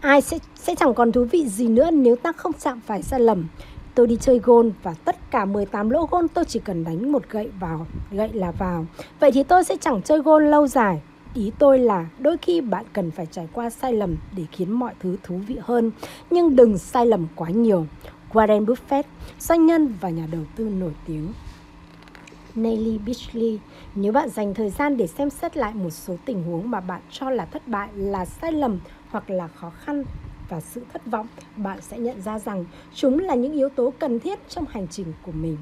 Speaker 1: Ai sẽ sẽ chẳng còn thú vị gì nữa nếu ta không phạm phải sai lầm. Tôi đi chơi gôn và tất cả 18 lỗ gôn tôi chỉ cần đánh một gậy vào, gậy là vào. Vậy thì tôi sẽ chẳng chơi gôn lâu dài Ý tôi là đôi khi bạn cần phải trải qua sai lầm để khiến mọi thứ thú vị hơn, nhưng đừng sai lầm quá nhiều. Warren Buffett, doanh nhân và nhà đầu tư nổi tiếng. Nelly Beachley, nếu bạn dành thời gian để xem xét lại một số tình huống mà bạn cho là thất bại, là sai lầm hoặc là khó khăn và sự thất vọng, bạn sẽ nhận ra rằng chúng là những yếu tố cần thiết trong hành trình của mình.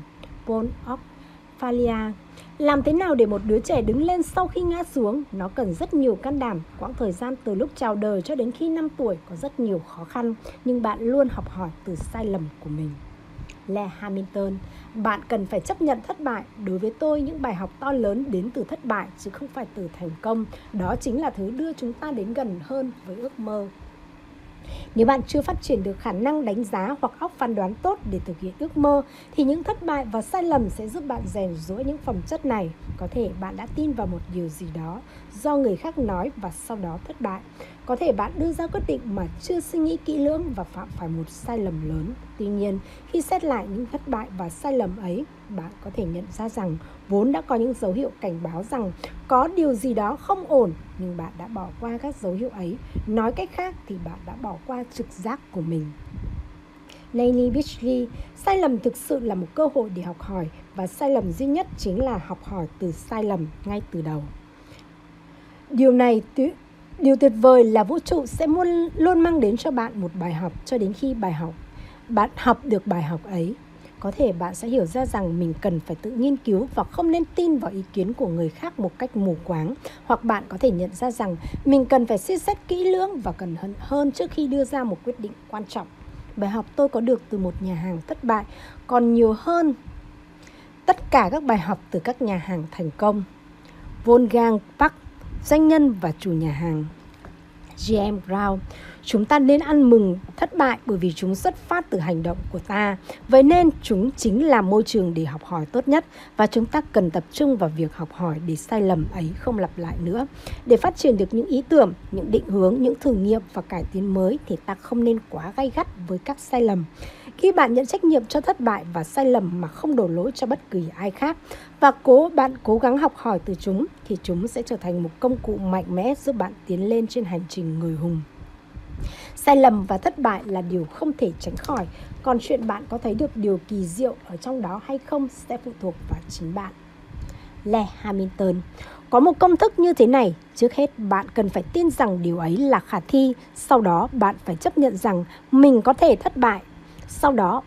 Speaker 1: Paul Ocfalia làm thế nào để một đứa trẻ đứng lên sau khi ngã xuống? Nó cần rất nhiều can đảm. Quãng thời gian từ lúc chào đời cho đến khi 5 tuổi có rất nhiều khó khăn, nhưng bạn luôn học hỏi từ sai lầm của mình. Le Hamilton, bạn cần phải chấp nhận thất bại. Đối với tôi, những bài học to lớn đến từ thất bại chứ không phải từ thành công. Đó chính là thứ đưa chúng ta đến gần hơn với ước mơ. Nếu bạn chưa phát triển được khả năng đánh giá hoặc óc phán đoán tốt để thực hiện ước mơ, thì những thất bại và sai lầm sẽ giúp bạn rèn rũa những phẩm chất này. Có thể bạn đã tin vào một điều gì đó do người khác nói và sau đó thất bại. Có thể bạn đưa ra quyết định mà chưa suy nghĩ kỹ lưỡng và phạm phải một sai lầm lớn. Tuy nhiên, khi xét lại những thất bại và sai lầm ấy, bạn có thể nhận ra rằng vốn đã có những dấu hiệu cảnh báo rằng có điều gì đó không ổn nhưng bạn đã bỏ qua các dấu hiệu ấy. Nói cách khác thì bạn đã bỏ qua trực giác của mình. Lainey Beachley, sai lầm thực sự là một cơ hội để học hỏi và sai lầm duy nhất chính là học hỏi từ sai lầm ngay từ đầu. Điều này điều tuyệt vời là vũ trụ sẽ luôn luôn mang đến cho bạn một bài học cho đến khi bài học, bạn học được bài học ấy. Có thể bạn sẽ hiểu ra rằng mình cần phải tự nghiên cứu và không nên tin vào ý kiến của người khác một cách mù quáng. Hoặc bạn có thể nhận ra rằng mình cần phải suy xét kỹ lưỡng và cẩn thận hơn trước khi đưa ra một quyết định quan trọng. Bài học tôi có được từ một nhà hàng thất bại, còn nhiều hơn tất cả các bài học từ các nhà hàng thành công. Wolfgang Park doanh nhân và chủ nhà hàng. GM Brown Chúng ta nên ăn mừng thất bại bởi vì chúng xuất phát từ hành động của ta. Vậy nên chúng chính là môi trường để học hỏi tốt nhất và chúng ta cần tập trung vào việc học hỏi để sai lầm ấy không lặp lại nữa. Để phát triển được những ý tưởng, những định hướng, những thử nghiệm và cải tiến mới thì ta không nên quá gay gắt với các sai lầm. Khi bạn nhận trách nhiệm cho thất bại và sai lầm mà không đổ lỗi cho bất kỳ ai khác và cố bạn cố gắng học hỏi từ chúng thì chúng sẽ trở thành một công cụ mạnh mẽ giúp bạn tiến lên trên hành trình người hùng. Sai lầm và thất bại là điều không thể tránh khỏi, còn chuyện bạn có thấy được điều kỳ diệu ở trong đó hay không sẽ phụ thuộc vào chính bạn. Le Hamilton. Có một công thức như thế này, trước hết bạn cần phải tin rằng điều ấy là khả thi, sau đó bạn phải chấp nhận rằng mình có thể thất bại. Sau đó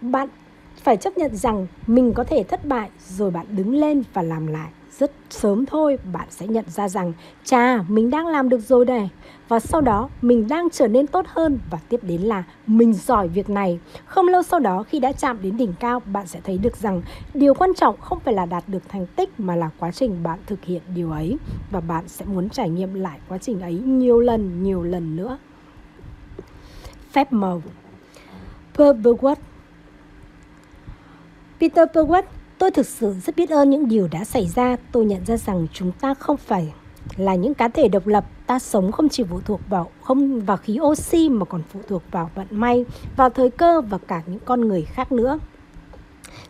Speaker 1: bạn phải chấp nhận rằng mình có thể thất bại. Rồi bạn đứng lên và làm lại. Rất sớm thôi bạn sẽ nhận ra rằng cha mình đang làm được rồi đây và sau đó, mình đang trở nên tốt hơn và tiếp đến là mình giỏi việc này. Không lâu sau đó, khi đã chạm đến đỉnh cao, bạn sẽ thấy được rằng điều quan trọng không phải là đạt được thành tích mà là quá trình bạn thực hiện điều ấy. Và bạn sẽ muốn trải nghiệm lại quá trình ấy nhiều lần nhiều lần nữa. Phép màu. Purberwood Peter Purwood Tôi thực sự rất biết ơn những điều đã xảy ra. Tôi nhận ra rằng chúng ta không phải là những cá thể độc lập. Ta sống không chỉ phụ thuộc vào không vào khí oxy mà còn phụ thuộc vào vận may, vào thời cơ và cả những con người khác nữa.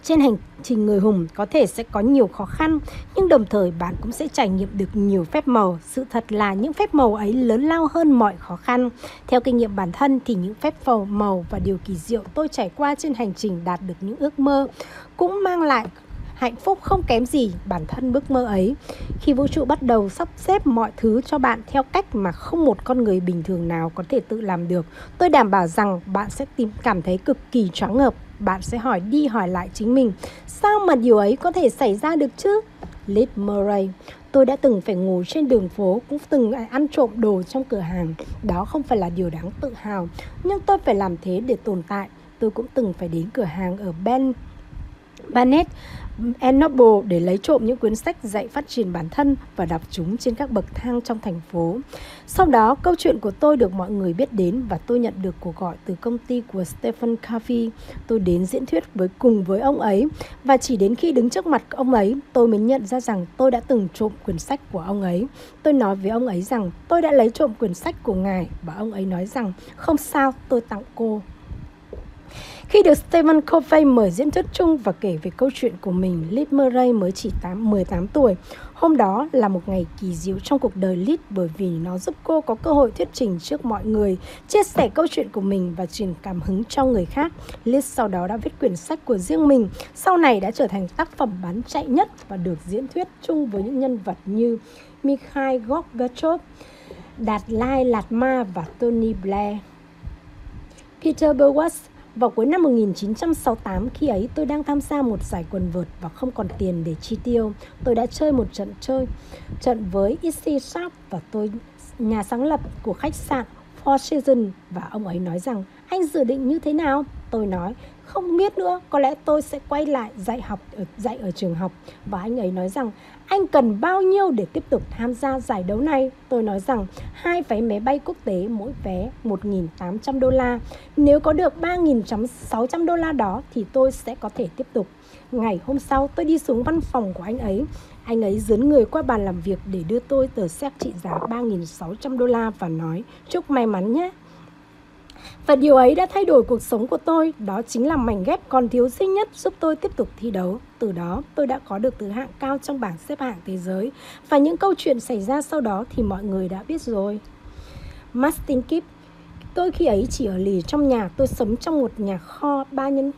Speaker 1: Trên hành trình người hùng có thể sẽ có nhiều khó khăn, nhưng đồng thời bạn cũng sẽ trải nghiệm được nhiều phép màu. Sự thật là những phép màu ấy lớn lao hơn mọi khó khăn. Theo kinh nghiệm bản thân thì những phép màu và điều kỳ diệu tôi trải qua trên hành trình đạt được những ước mơ cũng mang lại hạnh phúc không kém gì bản thân ước mơ ấy. Khi vũ trụ bắt đầu sắp xếp mọi thứ cho bạn theo cách mà không một con người bình thường nào có thể tự làm được, tôi đảm bảo rằng bạn sẽ tìm cảm thấy cực kỳ choáng ngợp. Bạn sẽ hỏi đi hỏi lại chính mình, sao mà điều ấy có thể xảy ra được chứ? Liz Murray Tôi đã từng phải ngủ trên đường phố, cũng từng ăn trộm đồ trong cửa hàng. Đó không phải là điều đáng tự hào, nhưng tôi phải làm thế để tồn tại. Tôi cũng từng phải đến cửa hàng ở Ben banet Ennoble để lấy trộm những cuốn sách dạy phát triển bản thân và đọc chúng trên các bậc thang trong thành phố. Sau đó, câu chuyện của tôi được mọi người biết đến và tôi nhận được cuộc gọi từ công ty của Stephen Covey. Tôi đến diễn thuyết với cùng với ông ấy và chỉ đến khi đứng trước mặt ông ấy, tôi mới nhận ra rằng tôi đã từng trộm quyển sách của ông ấy. Tôi nói với ông ấy rằng tôi đã lấy trộm quyển sách của ngài và ông ấy nói rằng không sao, tôi tặng cô. Khi được Stephen Covey mời diễn thuyết chung và kể về câu chuyện của mình, Liz Murray mới chỉ 8, 18 tuổi. Hôm đó là một ngày kỳ diệu trong cuộc đời Liz bởi vì nó giúp cô có cơ hội thuyết trình trước mọi người, chia sẻ câu chuyện của mình và truyền cảm hứng cho người khác. Liz sau đó đã viết quyển sách của riêng mình, sau này đã trở thành tác phẩm bán chạy nhất và được diễn thuyết chung với những nhân vật như Mikhail Gorbachev, Đạt Lai Lạt Ma và Tony Blair. Peter Burwas vào cuối năm 1968, khi ấy tôi đang tham gia một giải quần vợt và không còn tiền để chi tiêu. Tôi đã chơi một trận chơi trận với Issy Sharp và tôi nhà sáng lập của khách sạn Four Seasons và ông ấy nói rằng anh dự định như thế nào? Tôi nói không biết nữa, có lẽ tôi sẽ quay lại dạy học ở dạy ở trường học và anh ấy nói rằng anh cần bao nhiêu để tiếp tục tham gia giải đấu này? Tôi nói rằng hai vé máy bay quốc tế mỗi vé 1.800 đô la. Nếu có được 3.600 đô la đó thì tôi sẽ có thể tiếp tục. Ngày hôm sau tôi đi xuống văn phòng của anh ấy. Anh ấy dấn người qua bàn làm việc để đưa tôi tờ séc trị giá 3.600 đô la và nói chúc may mắn nhé. Và điều ấy đã thay đổi cuộc sống của tôi, đó chính là mảnh ghép còn thiếu duy nhất giúp tôi tiếp tục thi đấu. Từ đó, tôi đã có được thứ hạng cao trong bảng xếp hạng thế giới. Và những câu chuyện xảy ra sau đó thì mọi người đã biết rồi. Martin Kip Tôi khi ấy chỉ ở lì trong nhà, tôi sống trong một nhà kho ba nhân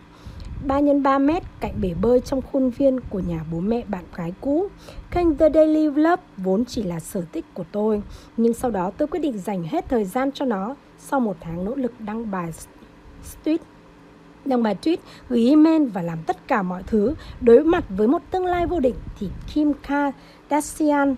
Speaker 1: 3 x 3 mét cạnh bể bơi trong khuôn viên của nhà bố mẹ bạn gái cũ. Kênh The Daily Vlog vốn chỉ là sở thích của tôi, nhưng sau đó tôi quyết định dành hết thời gian cho nó sau một tháng nỗ lực đăng bài tweet đăng bài tweet, gửi email và làm tất cả mọi thứ đối mặt với một tương lai vô định thì Kim Kardashian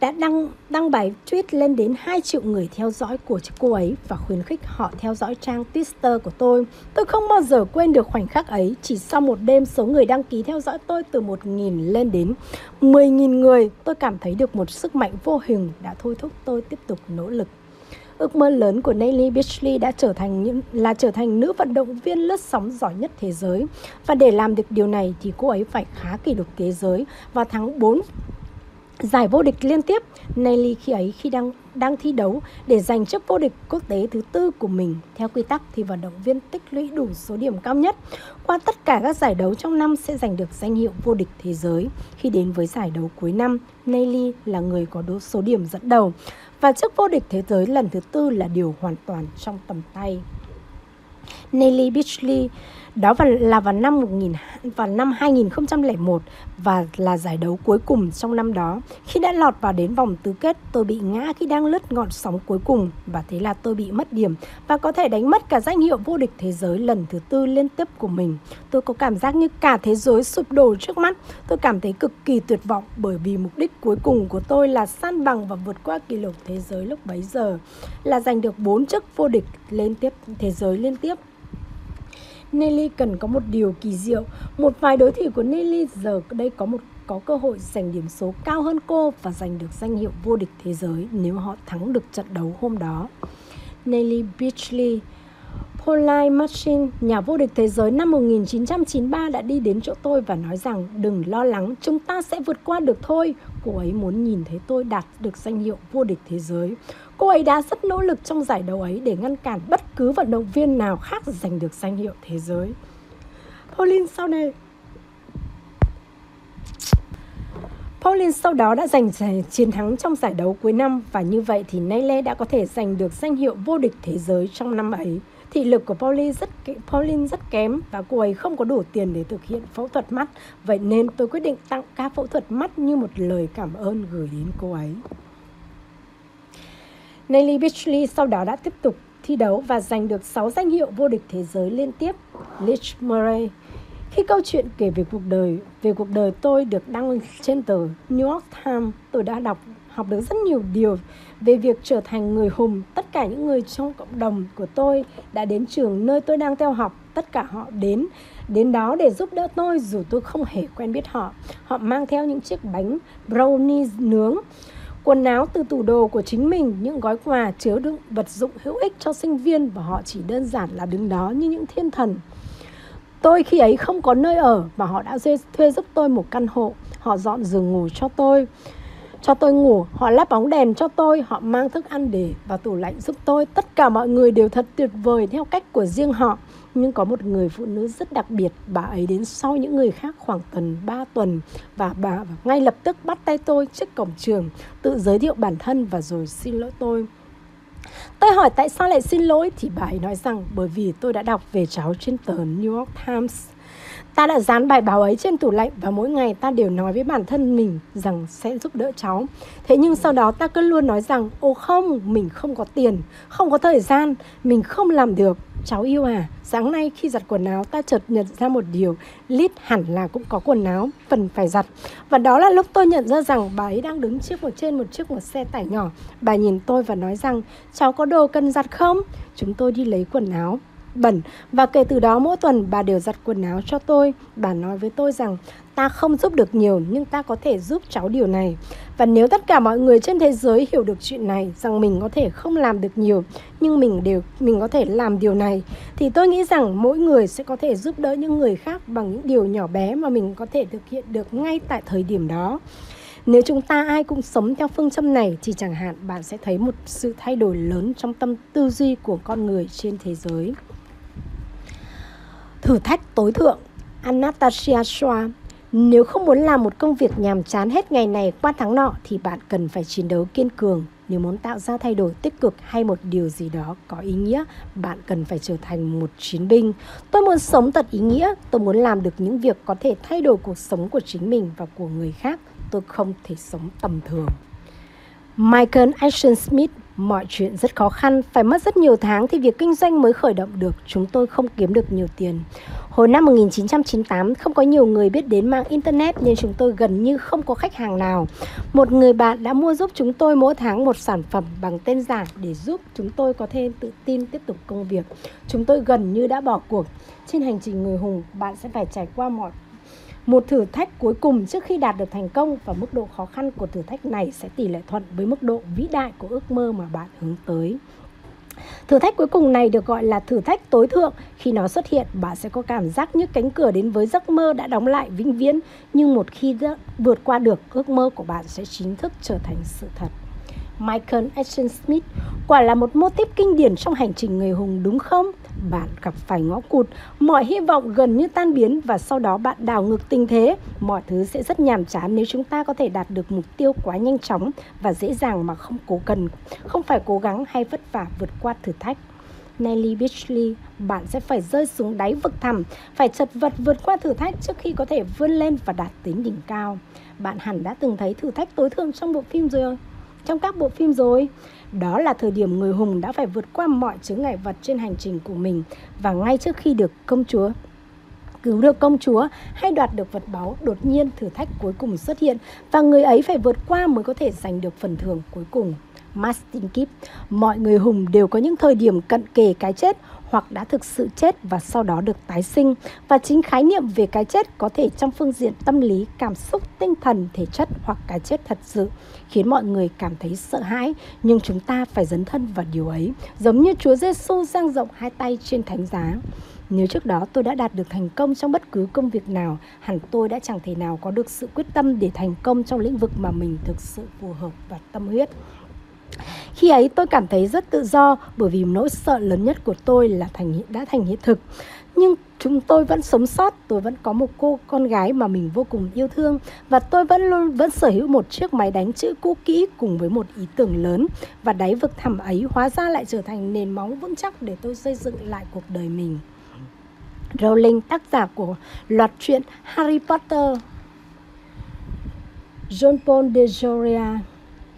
Speaker 1: đã đăng đăng bài tweet lên đến 2 triệu người theo dõi của cô ấy và khuyến khích họ theo dõi trang Twitter của tôi. Tôi không bao giờ quên được khoảnh khắc ấy. Chỉ sau một đêm, số người đăng ký theo dõi tôi từ 1.000 lên đến 10.000 người. Tôi cảm thấy được một sức mạnh vô hình đã thôi thúc tôi tiếp tục nỗ lực. Ước mơ lớn của Nelly Beachley đã trở thành những là trở thành nữ vận động viên lướt sóng giỏi nhất thế giới. Và để làm được điều này thì cô ấy phải khá kỷ lục thế giới và thắng 4 giải vô địch liên tiếp. Nelly khi ấy khi đang đang thi đấu để giành chức vô địch quốc tế thứ tư của mình. Theo quy tắc thì vận động viên tích lũy đủ số điểm cao nhất qua tất cả các giải đấu trong năm sẽ giành được danh hiệu vô địch thế giới. Khi đến với giải đấu cuối năm, Nelly là người có số điểm dẫn đầu và chức vô địch thế giới lần thứ tư là điều hoàn toàn trong tầm tay. Nelly Beachley đó là vào năm 1000 vào năm 2001 và là giải đấu cuối cùng trong năm đó. Khi đã lọt vào đến vòng tứ kết, tôi bị ngã khi đang lướt ngọn sóng cuối cùng và thế là tôi bị mất điểm và có thể đánh mất cả danh hiệu vô địch thế giới lần thứ tư liên tiếp của mình. Tôi có cảm giác như cả thế giới sụp đổ trước mắt. Tôi cảm thấy cực kỳ tuyệt vọng bởi vì mục đích cuối cùng của tôi là san bằng và vượt qua kỷ lục thế giới lúc bấy giờ là giành được 4 chức vô địch liên tiếp thế giới liên tiếp Nelly cần có một điều kỳ diệu. Một vài đối thủ của Nelly giờ đây có một, có cơ hội giành điểm số cao hơn cô và giành được danh hiệu vô địch thế giới nếu họ thắng được trận đấu hôm đó. Nelly Beachley Pauline Machine, nhà vô địch thế giới năm 1993 đã đi đến chỗ tôi và nói rằng đừng lo lắng, chúng ta sẽ vượt qua được thôi. Cô ấy muốn nhìn thấy tôi đạt được danh hiệu vô địch thế giới. Cô ấy đã rất nỗ lực trong giải đấu ấy để ngăn cản bất cứ vận động viên nào khác giành được danh hiệu thế giới. Pauline sau này Pauline sau đó đã giành chiến thắng trong giải đấu cuối năm và như vậy thì Nayle đã có thể giành được danh hiệu vô địch thế giới trong năm ấy. Thị lực của Pauline rất Pauline rất kém và cô ấy không có đủ tiền để thực hiện phẫu thuật mắt. Vậy nên tôi quyết định tặng ca phẫu thuật mắt như một lời cảm ơn gửi đến cô ấy. Nelly Beachley sau đó đã tiếp tục thi đấu và giành được 6 danh hiệu vô địch thế giới liên tiếp. Lich Murray khi câu chuyện kể về cuộc đời, về cuộc đời tôi được đăng trên tờ New York Times, tôi đã đọc học được rất nhiều điều về việc trở thành người hùng. Tất cả những người trong cộng đồng của tôi đã đến trường nơi tôi đang theo học, tất cả họ đến đến đó để giúp đỡ tôi dù tôi không hề quen biết họ. Họ mang theo những chiếc bánh brownies nướng quần áo từ tủ đồ của chính mình, những gói quà chứa đựng vật dụng hữu ích cho sinh viên và họ chỉ đơn giản là đứng đó như những thiên thần. Tôi khi ấy không có nơi ở mà họ đã thuê giúp tôi một căn hộ, họ dọn giường ngủ cho tôi cho tôi ngủ, họ lắp bóng đèn cho tôi, họ mang thức ăn để vào tủ lạnh giúp tôi. Tất cả mọi người đều thật tuyệt vời theo cách của riêng họ. Nhưng có một người phụ nữ rất đặc biệt, bà ấy đến sau những người khác khoảng tuần 3 tuần và bà ngay lập tức bắt tay tôi trước cổng trường, tự giới thiệu bản thân và rồi xin lỗi tôi. Tôi hỏi tại sao lại xin lỗi thì bà ấy nói rằng bởi vì tôi đã đọc về cháu trên tờ New York Times Ta đã dán bài báo ấy trên tủ lạnh và mỗi ngày ta đều nói với bản thân mình rằng sẽ giúp đỡ cháu. Thế nhưng sau đó ta cứ luôn nói rằng Ồ không, mình không có tiền, không có thời gian, mình không làm được. Cháu yêu à, sáng nay khi giặt quần áo ta chợt nhận ra một điều Lít hẳn là cũng có quần áo, phần phải giặt Và đó là lúc tôi nhận ra rằng bà ấy đang đứng trước một trên một chiếc một xe tải nhỏ Bà nhìn tôi và nói rằng Cháu có đồ cần giặt không? Chúng tôi đi lấy quần áo bẩn và kể từ đó mỗi tuần bà đều giặt quần áo cho tôi. Bà nói với tôi rằng, ta không giúp được nhiều, nhưng ta có thể giúp cháu điều này. Và nếu tất cả mọi người trên thế giới hiểu được chuyện này, rằng mình có thể không làm được nhiều, nhưng mình đều, mình có thể làm điều này, thì tôi nghĩ rằng mỗi người sẽ có thể giúp đỡ những người khác bằng những điều nhỏ bé mà mình có thể thực hiện được ngay tại thời điểm đó. Nếu chúng ta ai cũng sống theo phương châm này, thì chẳng hạn bạn sẽ thấy một sự thay đổi lớn trong tâm tư duy của con người trên thế giới. Thử thách tối thượng Anastasia Schwa Nếu không muốn làm một công việc nhàm chán hết ngày này qua tháng nọ thì bạn cần phải chiến đấu kiên cường. nếu muốn tạo ra thay đổi tích cực hay một điều gì đó có ý nghĩa, bạn cần phải trở thành một chiến binh. Tôi muốn sống thật ý nghĩa, tôi muốn làm được những việc có thể thay đổi cuộc sống của chính mình và của người khác. Tôi không thể sống tầm thường. Michael Ashton Smith Mọi chuyện rất khó khăn, phải mất rất nhiều tháng thì việc kinh doanh mới khởi động được. Chúng tôi không kiếm được nhiều tiền. Hồi năm 1998, không có nhiều người biết đến mạng Internet nên chúng tôi gần như không có khách hàng nào. Một người bạn đã mua giúp chúng tôi mỗi tháng một sản phẩm bằng tên giả để giúp chúng tôi có thêm tự tin tiếp tục công việc. Chúng tôi gần như đã bỏ cuộc. Trên hành trình người hùng, bạn sẽ phải trải qua mọi một thử thách cuối cùng trước khi đạt được thành công và mức độ khó khăn của thử thách này sẽ tỷ lệ thuận với mức độ vĩ đại của ước mơ mà bạn hướng tới. Thử thách cuối cùng này được gọi là thử thách tối thượng. Khi nó xuất hiện, bạn sẽ có cảm giác như cánh cửa đến với giấc mơ đã đóng lại vĩnh viễn. Nhưng một khi vượt qua được, ước mơ của bạn sẽ chính thức trở thành sự thật. Michael Ashton Smith quả là một mô típ kinh điển trong hành trình người hùng đúng không? Bạn gặp phải ngõ cụt, mọi hy vọng gần như tan biến và sau đó bạn đảo ngược tình thế. Mọi thứ sẽ rất nhàm chán nếu chúng ta có thể đạt được mục tiêu quá nhanh chóng và dễ dàng mà không cố cần, không phải cố gắng hay vất vả vượt qua thử thách. Nelly Beachley, bạn sẽ phải rơi xuống đáy vực thẳm, phải chật vật vượt qua thử thách trước khi có thể vươn lên và đạt đến đỉnh cao. Bạn hẳn đã từng thấy thử thách tối thượng trong bộ phim rồi trong các bộ phim rồi. Đó là thời điểm người hùng đã phải vượt qua mọi chướng ngại vật trên hành trình của mình và ngay trước khi được công chúa cứu được công chúa hay đoạt được vật báu, đột nhiên thử thách cuối cùng xuất hiện và người ấy phải vượt qua mới có thể giành được phần thưởng cuối cùng. Martin Kip, mọi người hùng đều có những thời điểm cận kề cái chết hoặc đã thực sự chết và sau đó được tái sinh và chính khái niệm về cái chết có thể trong phương diện tâm lý, cảm xúc, tinh thần, thể chất hoặc cái chết thật sự khiến mọi người cảm thấy sợ hãi nhưng chúng ta phải dấn thân vào điều ấy giống như Chúa Giêsu dang rộng hai tay trên thánh giá nếu trước đó tôi đã đạt được thành công trong bất cứ công việc nào, hẳn tôi đã chẳng thể nào có được sự quyết tâm để thành công trong lĩnh vực mà mình thực sự phù hợp và tâm huyết. Khi ấy tôi cảm thấy rất tự do bởi vì nỗi sợ lớn nhất của tôi là thành đã thành hiện thực. Nhưng chúng tôi vẫn sống sót, tôi vẫn có một cô con gái mà mình vô cùng yêu thương và tôi vẫn luôn vẫn sở hữu một chiếc máy đánh chữ cũ kỹ cùng với một ý tưởng lớn và đáy vực thẳm ấy hóa ra lại trở thành nền móng vững chắc để tôi xây dựng lại cuộc đời mình. Rowling, tác giả của loạt truyện Harry Potter John Paul de Joria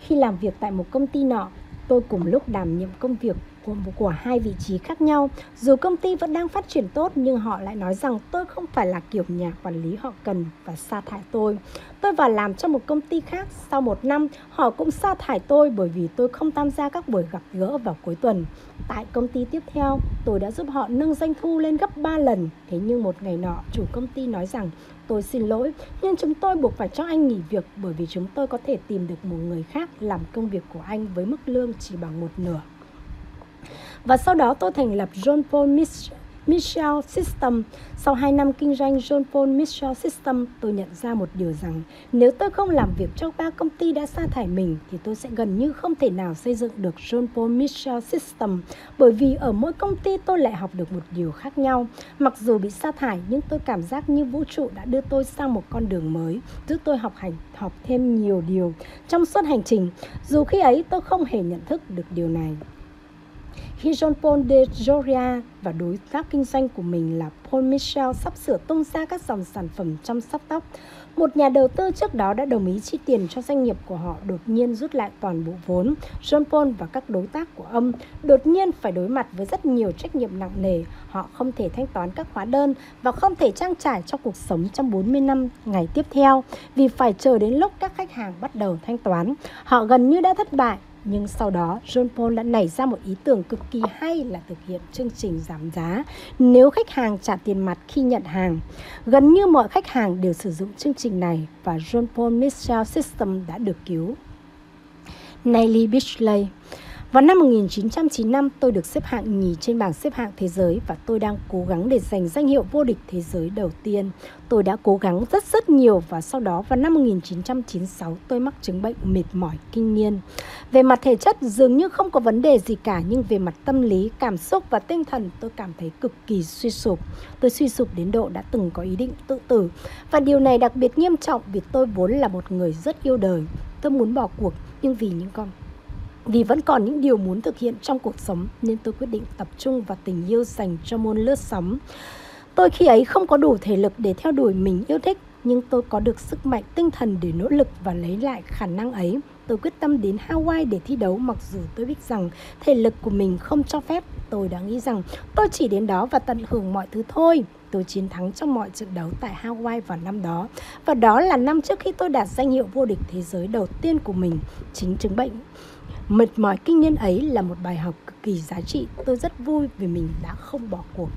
Speaker 1: khi làm việc tại một công ty nọ, tôi cùng lúc đảm nhiệm công việc của, của hai vị trí khác nhau. Dù công ty vẫn đang phát triển tốt nhưng họ lại nói rằng tôi không phải là kiểu nhà quản lý họ cần và sa thải tôi. Tôi vào làm cho một công ty khác. Sau một năm, họ cũng sa thải tôi bởi vì tôi không tham gia các buổi gặp gỡ vào cuối tuần. Tại công ty tiếp theo, tôi đã giúp họ nâng doanh thu lên gấp 3 lần. Thế nhưng một ngày nọ, chủ công ty nói rằng tôi xin lỗi, nhưng chúng tôi buộc phải cho anh nghỉ việc bởi vì chúng tôi có thể tìm được một người khác làm công việc của anh với mức lương chỉ bằng một nửa. Và sau đó tôi thành lập John Paul Mitchell Michel System. Sau 2 năm kinh doanh John Paul Michel System, tôi nhận ra một điều rằng nếu tôi không làm việc cho ba công ty đã sa thải mình thì tôi sẽ gần như không thể nào xây dựng được John Paul Michel System bởi vì ở mỗi công ty tôi lại học được một điều khác nhau. Mặc dù bị sa thải nhưng tôi cảm giác như vũ trụ đã đưa tôi sang một con đường mới, giúp tôi học hành học thêm nhiều điều trong suốt hành trình, dù khi ấy tôi không hề nhận thức được điều này. Khi John Paul de Joria và đối tác kinh doanh của mình là Paul Michel sắp sửa tung ra các dòng sản phẩm chăm sóc tóc, một nhà đầu tư trước đó đã đồng ý chi tiền cho doanh nghiệp của họ đột nhiên rút lại toàn bộ vốn. John Paul và các đối tác của ông đột nhiên phải đối mặt với rất nhiều trách nhiệm nặng nề. Họ không thể thanh toán các hóa đơn và không thể trang trải cho cuộc sống trong 40 năm ngày tiếp theo vì phải chờ đến lúc các khách hàng bắt đầu thanh toán. Họ gần như đã thất bại nhưng sau đó, John Paul đã nảy ra một ý tưởng cực kỳ hay là thực hiện chương trình giảm giá nếu khách hàng trả tiền mặt khi nhận hàng. Gần như mọi khách hàng đều sử dụng chương trình này và John Paul Mitchell System đã được cứu. Nelly Beachley vào năm 1995, tôi được xếp hạng nhì trên bảng xếp hạng thế giới và tôi đang cố gắng để giành danh hiệu vô địch thế giới đầu tiên. Tôi đã cố gắng rất rất nhiều và sau đó vào năm 1996 tôi mắc chứng bệnh mệt mỏi kinh niên. Về mặt thể chất dường như không có vấn đề gì cả nhưng về mặt tâm lý, cảm xúc và tinh thần tôi cảm thấy cực kỳ suy sụp. Tôi suy sụp đến độ đã từng có ý định tự tử và điều này đặc biệt nghiêm trọng vì tôi vốn là một người rất yêu đời. Tôi muốn bỏ cuộc nhưng vì những con vì vẫn còn những điều muốn thực hiện trong cuộc sống, nên tôi quyết định tập trung vào tình yêu dành cho môn lướt sóng. Tôi khi ấy không có đủ thể lực để theo đuổi mình yêu thích, nhưng tôi có được sức mạnh tinh thần để nỗ lực và lấy lại khả năng ấy. Tôi quyết tâm đến Hawaii để thi đấu, mặc dù tôi biết rằng thể lực của mình không cho phép. Tôi đã nghĩ rằng tôi chỉ đến đó và tận hưởng mọi thứ thôi. Tôi chiến thắng trong mọi trận đấu tại Hawaii vào năm đó. Và đó là năm trước khi tôi đạt danh hiệu vô địch thế giới đầu tiên của mình. Chính chứng bệnh mệt mỏi kinh niên ấy là một bài học cực kỳ giá trị. Tôi rất vui vì mình đã không bỏ cuộc.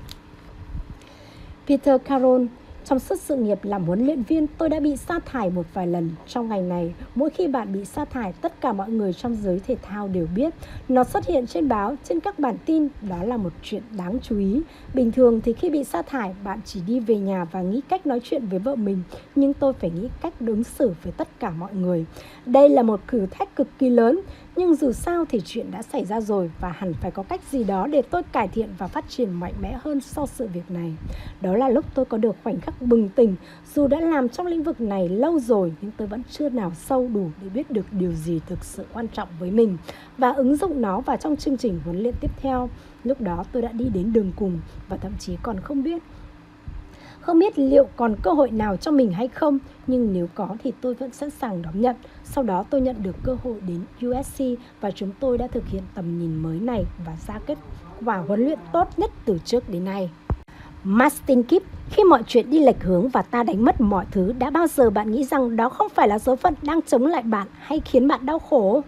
Speaker 1: Peter Carroll trong suốt sự nghiệp làm huấn luyện viên, tôi đã bị sa thải một vài lần. Trong ngành này, mỗi khi bạn bị sa thải, tất cả mọi người trong giới thể thao đều biết. Nó xuất hiện trên báo, trên các bản tin, đó là một chuyện đáng chú ý. Bình thường thì khi bị sa thải, bạn chỉ đi về nhà và nghĩ cách nói chuyện với vợ mình, nhưng tôi phải nghĩ cách đối xử với tất cả mọi người. Đây là một thử thách cực kỳ lớn, nhưng dù sao thì chuyện đã xảy ra rồi và hẳn phải có cách gì đó để tôi cải thiện và phát triển mạnh mẽ hơn sau sự việc này. Đó là lúc tôi có được khoảnh khắc bừng tỉnh. Dù đã làm trong lĩnh vực này lâu rồi nhưng tôi vẫn chưa nào sâu đủ để biết được điều gì thực sự quan trọng với mình và ứng dụng nó vào trong chương trình huấn luyện tiếp theo. Lúc đó tôi đã đi đến đường cùng và thậm chí còn không biết không biết liệu còn cơ hội nào cho mình hay không, nhưng nếu có thì tôi vẫn sẵn sàng đón nhận. Sau đó tôi nhận được cơ hội đến USC và chúng tôi đã thực hiện tầm nhìn mới này và ra kết quả huấn luyện tốt nhất từ trước đến nay. Martin Kip, khi mọi chuyện đi lệch hướng và ta đánh mất mọi thứ, đã bao giờ bạn nghĩ rằng đó không phải là số phận đang chống lại bạn hay khiến bạn đau khổ?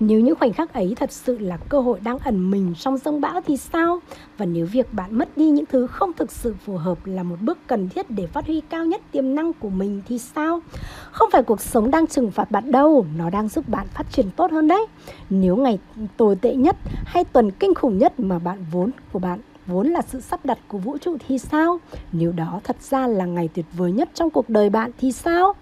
Speaker 1: Nếu những khoảnh khắc ấy thật sự là cơ hội đang ẩn mình trong sông bão thì sao? Và nếu việc bạn mất đi những thứ không thực sự phù hợp là một bước cần thiết để phát huy cao nhất tiềm năng của mình thì sao? Không phải cuộc sống đang trừng phạt bạn đâu, nó đang giúp bạn phát triển tốt hơn đấy. Nếu ngày tồi tệ nhất hay tuần kinh khủng nhất mà bạn vốn của bạn vốn là sự sắp đặt của vũ trụ thì sao? Nếu đó thật ra là ngày tuyệt vời nhất trong cuộc đời bạn thì sao?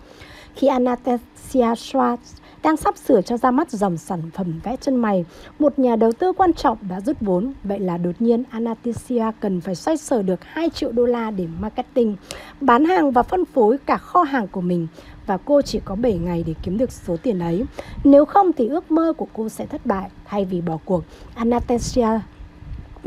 Speaker 1: Khi Anastasia Schwartz đang sắp sửa cho ra mắt dòng sản phẩm vẽ chân mày. Một nhà đầu tư quan trọng đã rút vốn, vậy là đột nhiên Anastasia cần phải xoay sở được 2 triệu đô la để marketing, bán hàng và phân phối cả kho hàng của mình và cô chỉ có 7 ngày để kiếm được số tiền ấy. Nếu không thì ước mơ của cô sẽ thất bại. Thay vì bỏ cuộc, Anastasia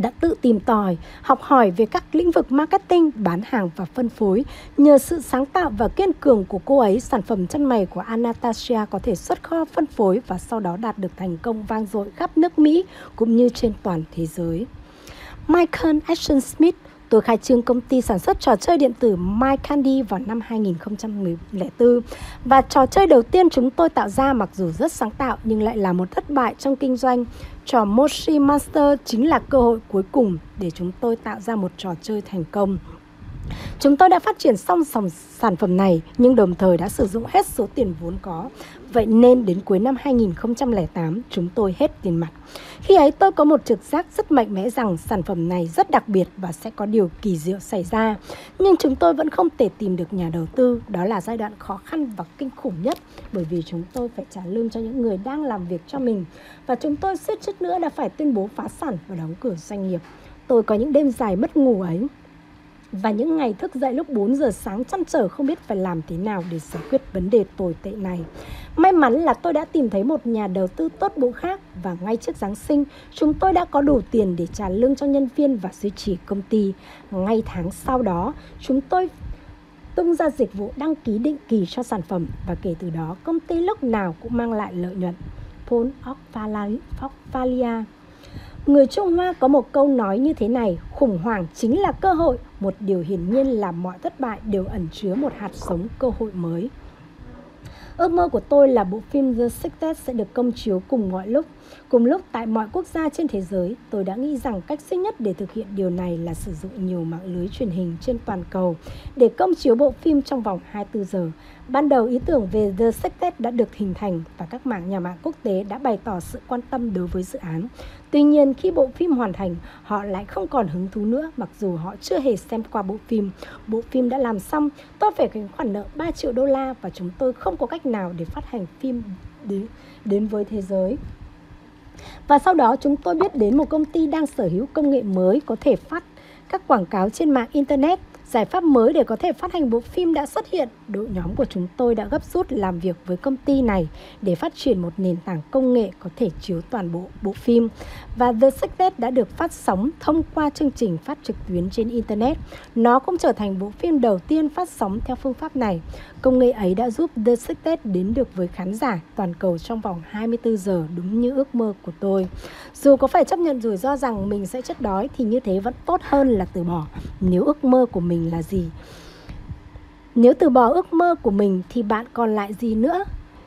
Speaker 1: đã tự tìm tòi, học hỏi về các lĩnh vực marketing, bán hàng và phân phối. Nhờ sự sáng tạo và kiên cường của cô ấy, sản phẩm chân mày của Anastasia có thể xuất kho phân phối và sau đó đạt được thành công vang dội khắp nước Mỹ cũng như trên toàn thế giới. Michael Action Smith Tôi khai trương công ty sản xuất trò chơi điện tử My Candy vào năm 2004 và trò chơi đầu tiên chúng tôi tạo ra mặc dù rất sáng tạo nhưng lại là một thất bại trong kinh doanh. Trò Moshi Master chính là cơ hội cuối cùng để chúng tôi tạo ra một trò chơi thành công. Chúng tôi đã phát triển xong sản phẩm này, nhưng đồng thời đã sử dụng hết số tiền vốn có. Vậy nên đến cuối năm 2008 chúng tôi hết tiền mặt. Khi ấy, tôi có một trực giác rất mạnh mẽ rằng sản phẩm này rất đặc biệt và sẽ có điều kỳ diệu xảy ra. Nhưng chúng tôi vẫn không thể tìm được nhà đầu tư. Đó là giai đoạn khó khăn và kinh khủng nhất, bởi vì chúng tôi phải trả lương cho những người đang làm việc cho mình. Và chúng tôi suýt chút nữa đã phải tuyên bố phá sản và đóng cửa doanh nghiệp. Tôi có những đêm dài mất ngủ ấy và những ngày thức dậy lúc 4 giờ sáng chăn trở không biết phải làm thế nào để giải quyết vấn đề tồi tệ này. May mắn là tôi đã tìm thấy một nhà đầu tư tốt bụng khác và ngay trước Giáng sinh, chúng tôi đã có đủ tiền để trả lương cho nhân viên và duy trì công ty. Ngay tháng sau đó, chúng tôi tung ra dịch vụ đăng ký định kỳ cho sản phẩm và kể từ đó công ty lúc nào cũng mang lại lợi nhuận. Paul Ocfalia Người Trung Hoa có một câu nói như thế này, khủng hoảng chính là cơ hội, một điều hiển nhiên là mọi thất bại đều ẩn chứa một hạt sống cơ hội mới. Ước mơ của tôi là bộ phim The Sixth sẽ được công chiếu cùng mọi lúc. Cùng lúc tại mọi quốc gia trên thế giới, tôi đã nghĩ rằng cách duy nhất để thực hiện điều này là sử dụng nhiều mạng lưới truyền hình trên toàn cầu để công chiếu bộ phim trong vòng 24 giờ. Ban đầu ý tưởng về The Sixth đã được hình thành và các mạng nhà mạng quốc tế đã bày tỏ sự quan tâm đối với dự án. Tuy nhiên khi bộ phim hoàn thành, họ lại không còn hứng thú nữa mặc dù họ chưa hề xem qua bộ phim. Bộ phim đã làm xong, tôi phải gánh khoản nợ 3 triệu đô la và chúng tôi không có cách nào để phát hành phim đến, đến với thế giới. Và sau đó chúng tôi biết đến một công ty đang sở hữu công nghệ mới có thể phát các quảng cáo trên mạng Internet. Giải pháp mới để có thể phát hành bộ phim đã xuất hiện đội nhóm của chúng tôi đã gấp rút làm việc với công ty này để phát triển một nền tảng công nghệ có thể chiếu toàn bộ bộ phim. Và The Secret đã được phát sóng thông qua chương trình phát trực tuyến trên Internet. Nó cũng trở thành bộ phim đầu tiên phát sóng theo phương pháp này. Công nghệ ấy đã giúp The Secret đến được với khán giả toàn cầu trong vòng 24 giờ đúng như ước mơ của tôi. Dù có phải chấp nhận rủi ro rằng mình sẽ chết đói thì như thế vẫn tốt hơn là từ bỏ, nếu ước mơ của mình là gì. Nếu từ bỏ ước mơ của mình thì bạn còn lại gì nữa?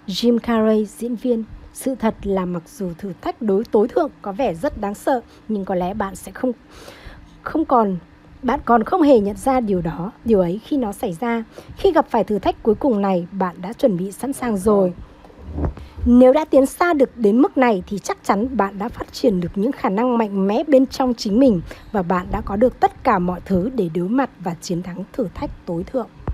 Speaker 1: Jim Carrey, diễn viên sự thật là mặc dù thử thách đối tối thượng có vẻ rất đáng sợ nhưng có lẽ bạn sẽ không không còn bạn còn không hề nhận ra điều đó, điều ấy khi nó xảy ra. Khi gặp phải thử thách cuối cùng này, bạn đã chuẩn bị sẵn sàng rồi. Nếu đã tiến xa được đến mức này thì chắc chắn bạn đã phát triển được những khả năng mạnh mẽ bên trong chính mình và bạn đã có được tất cả mọi thứ để đối mặt và chiến thắng thử thách tối thượng.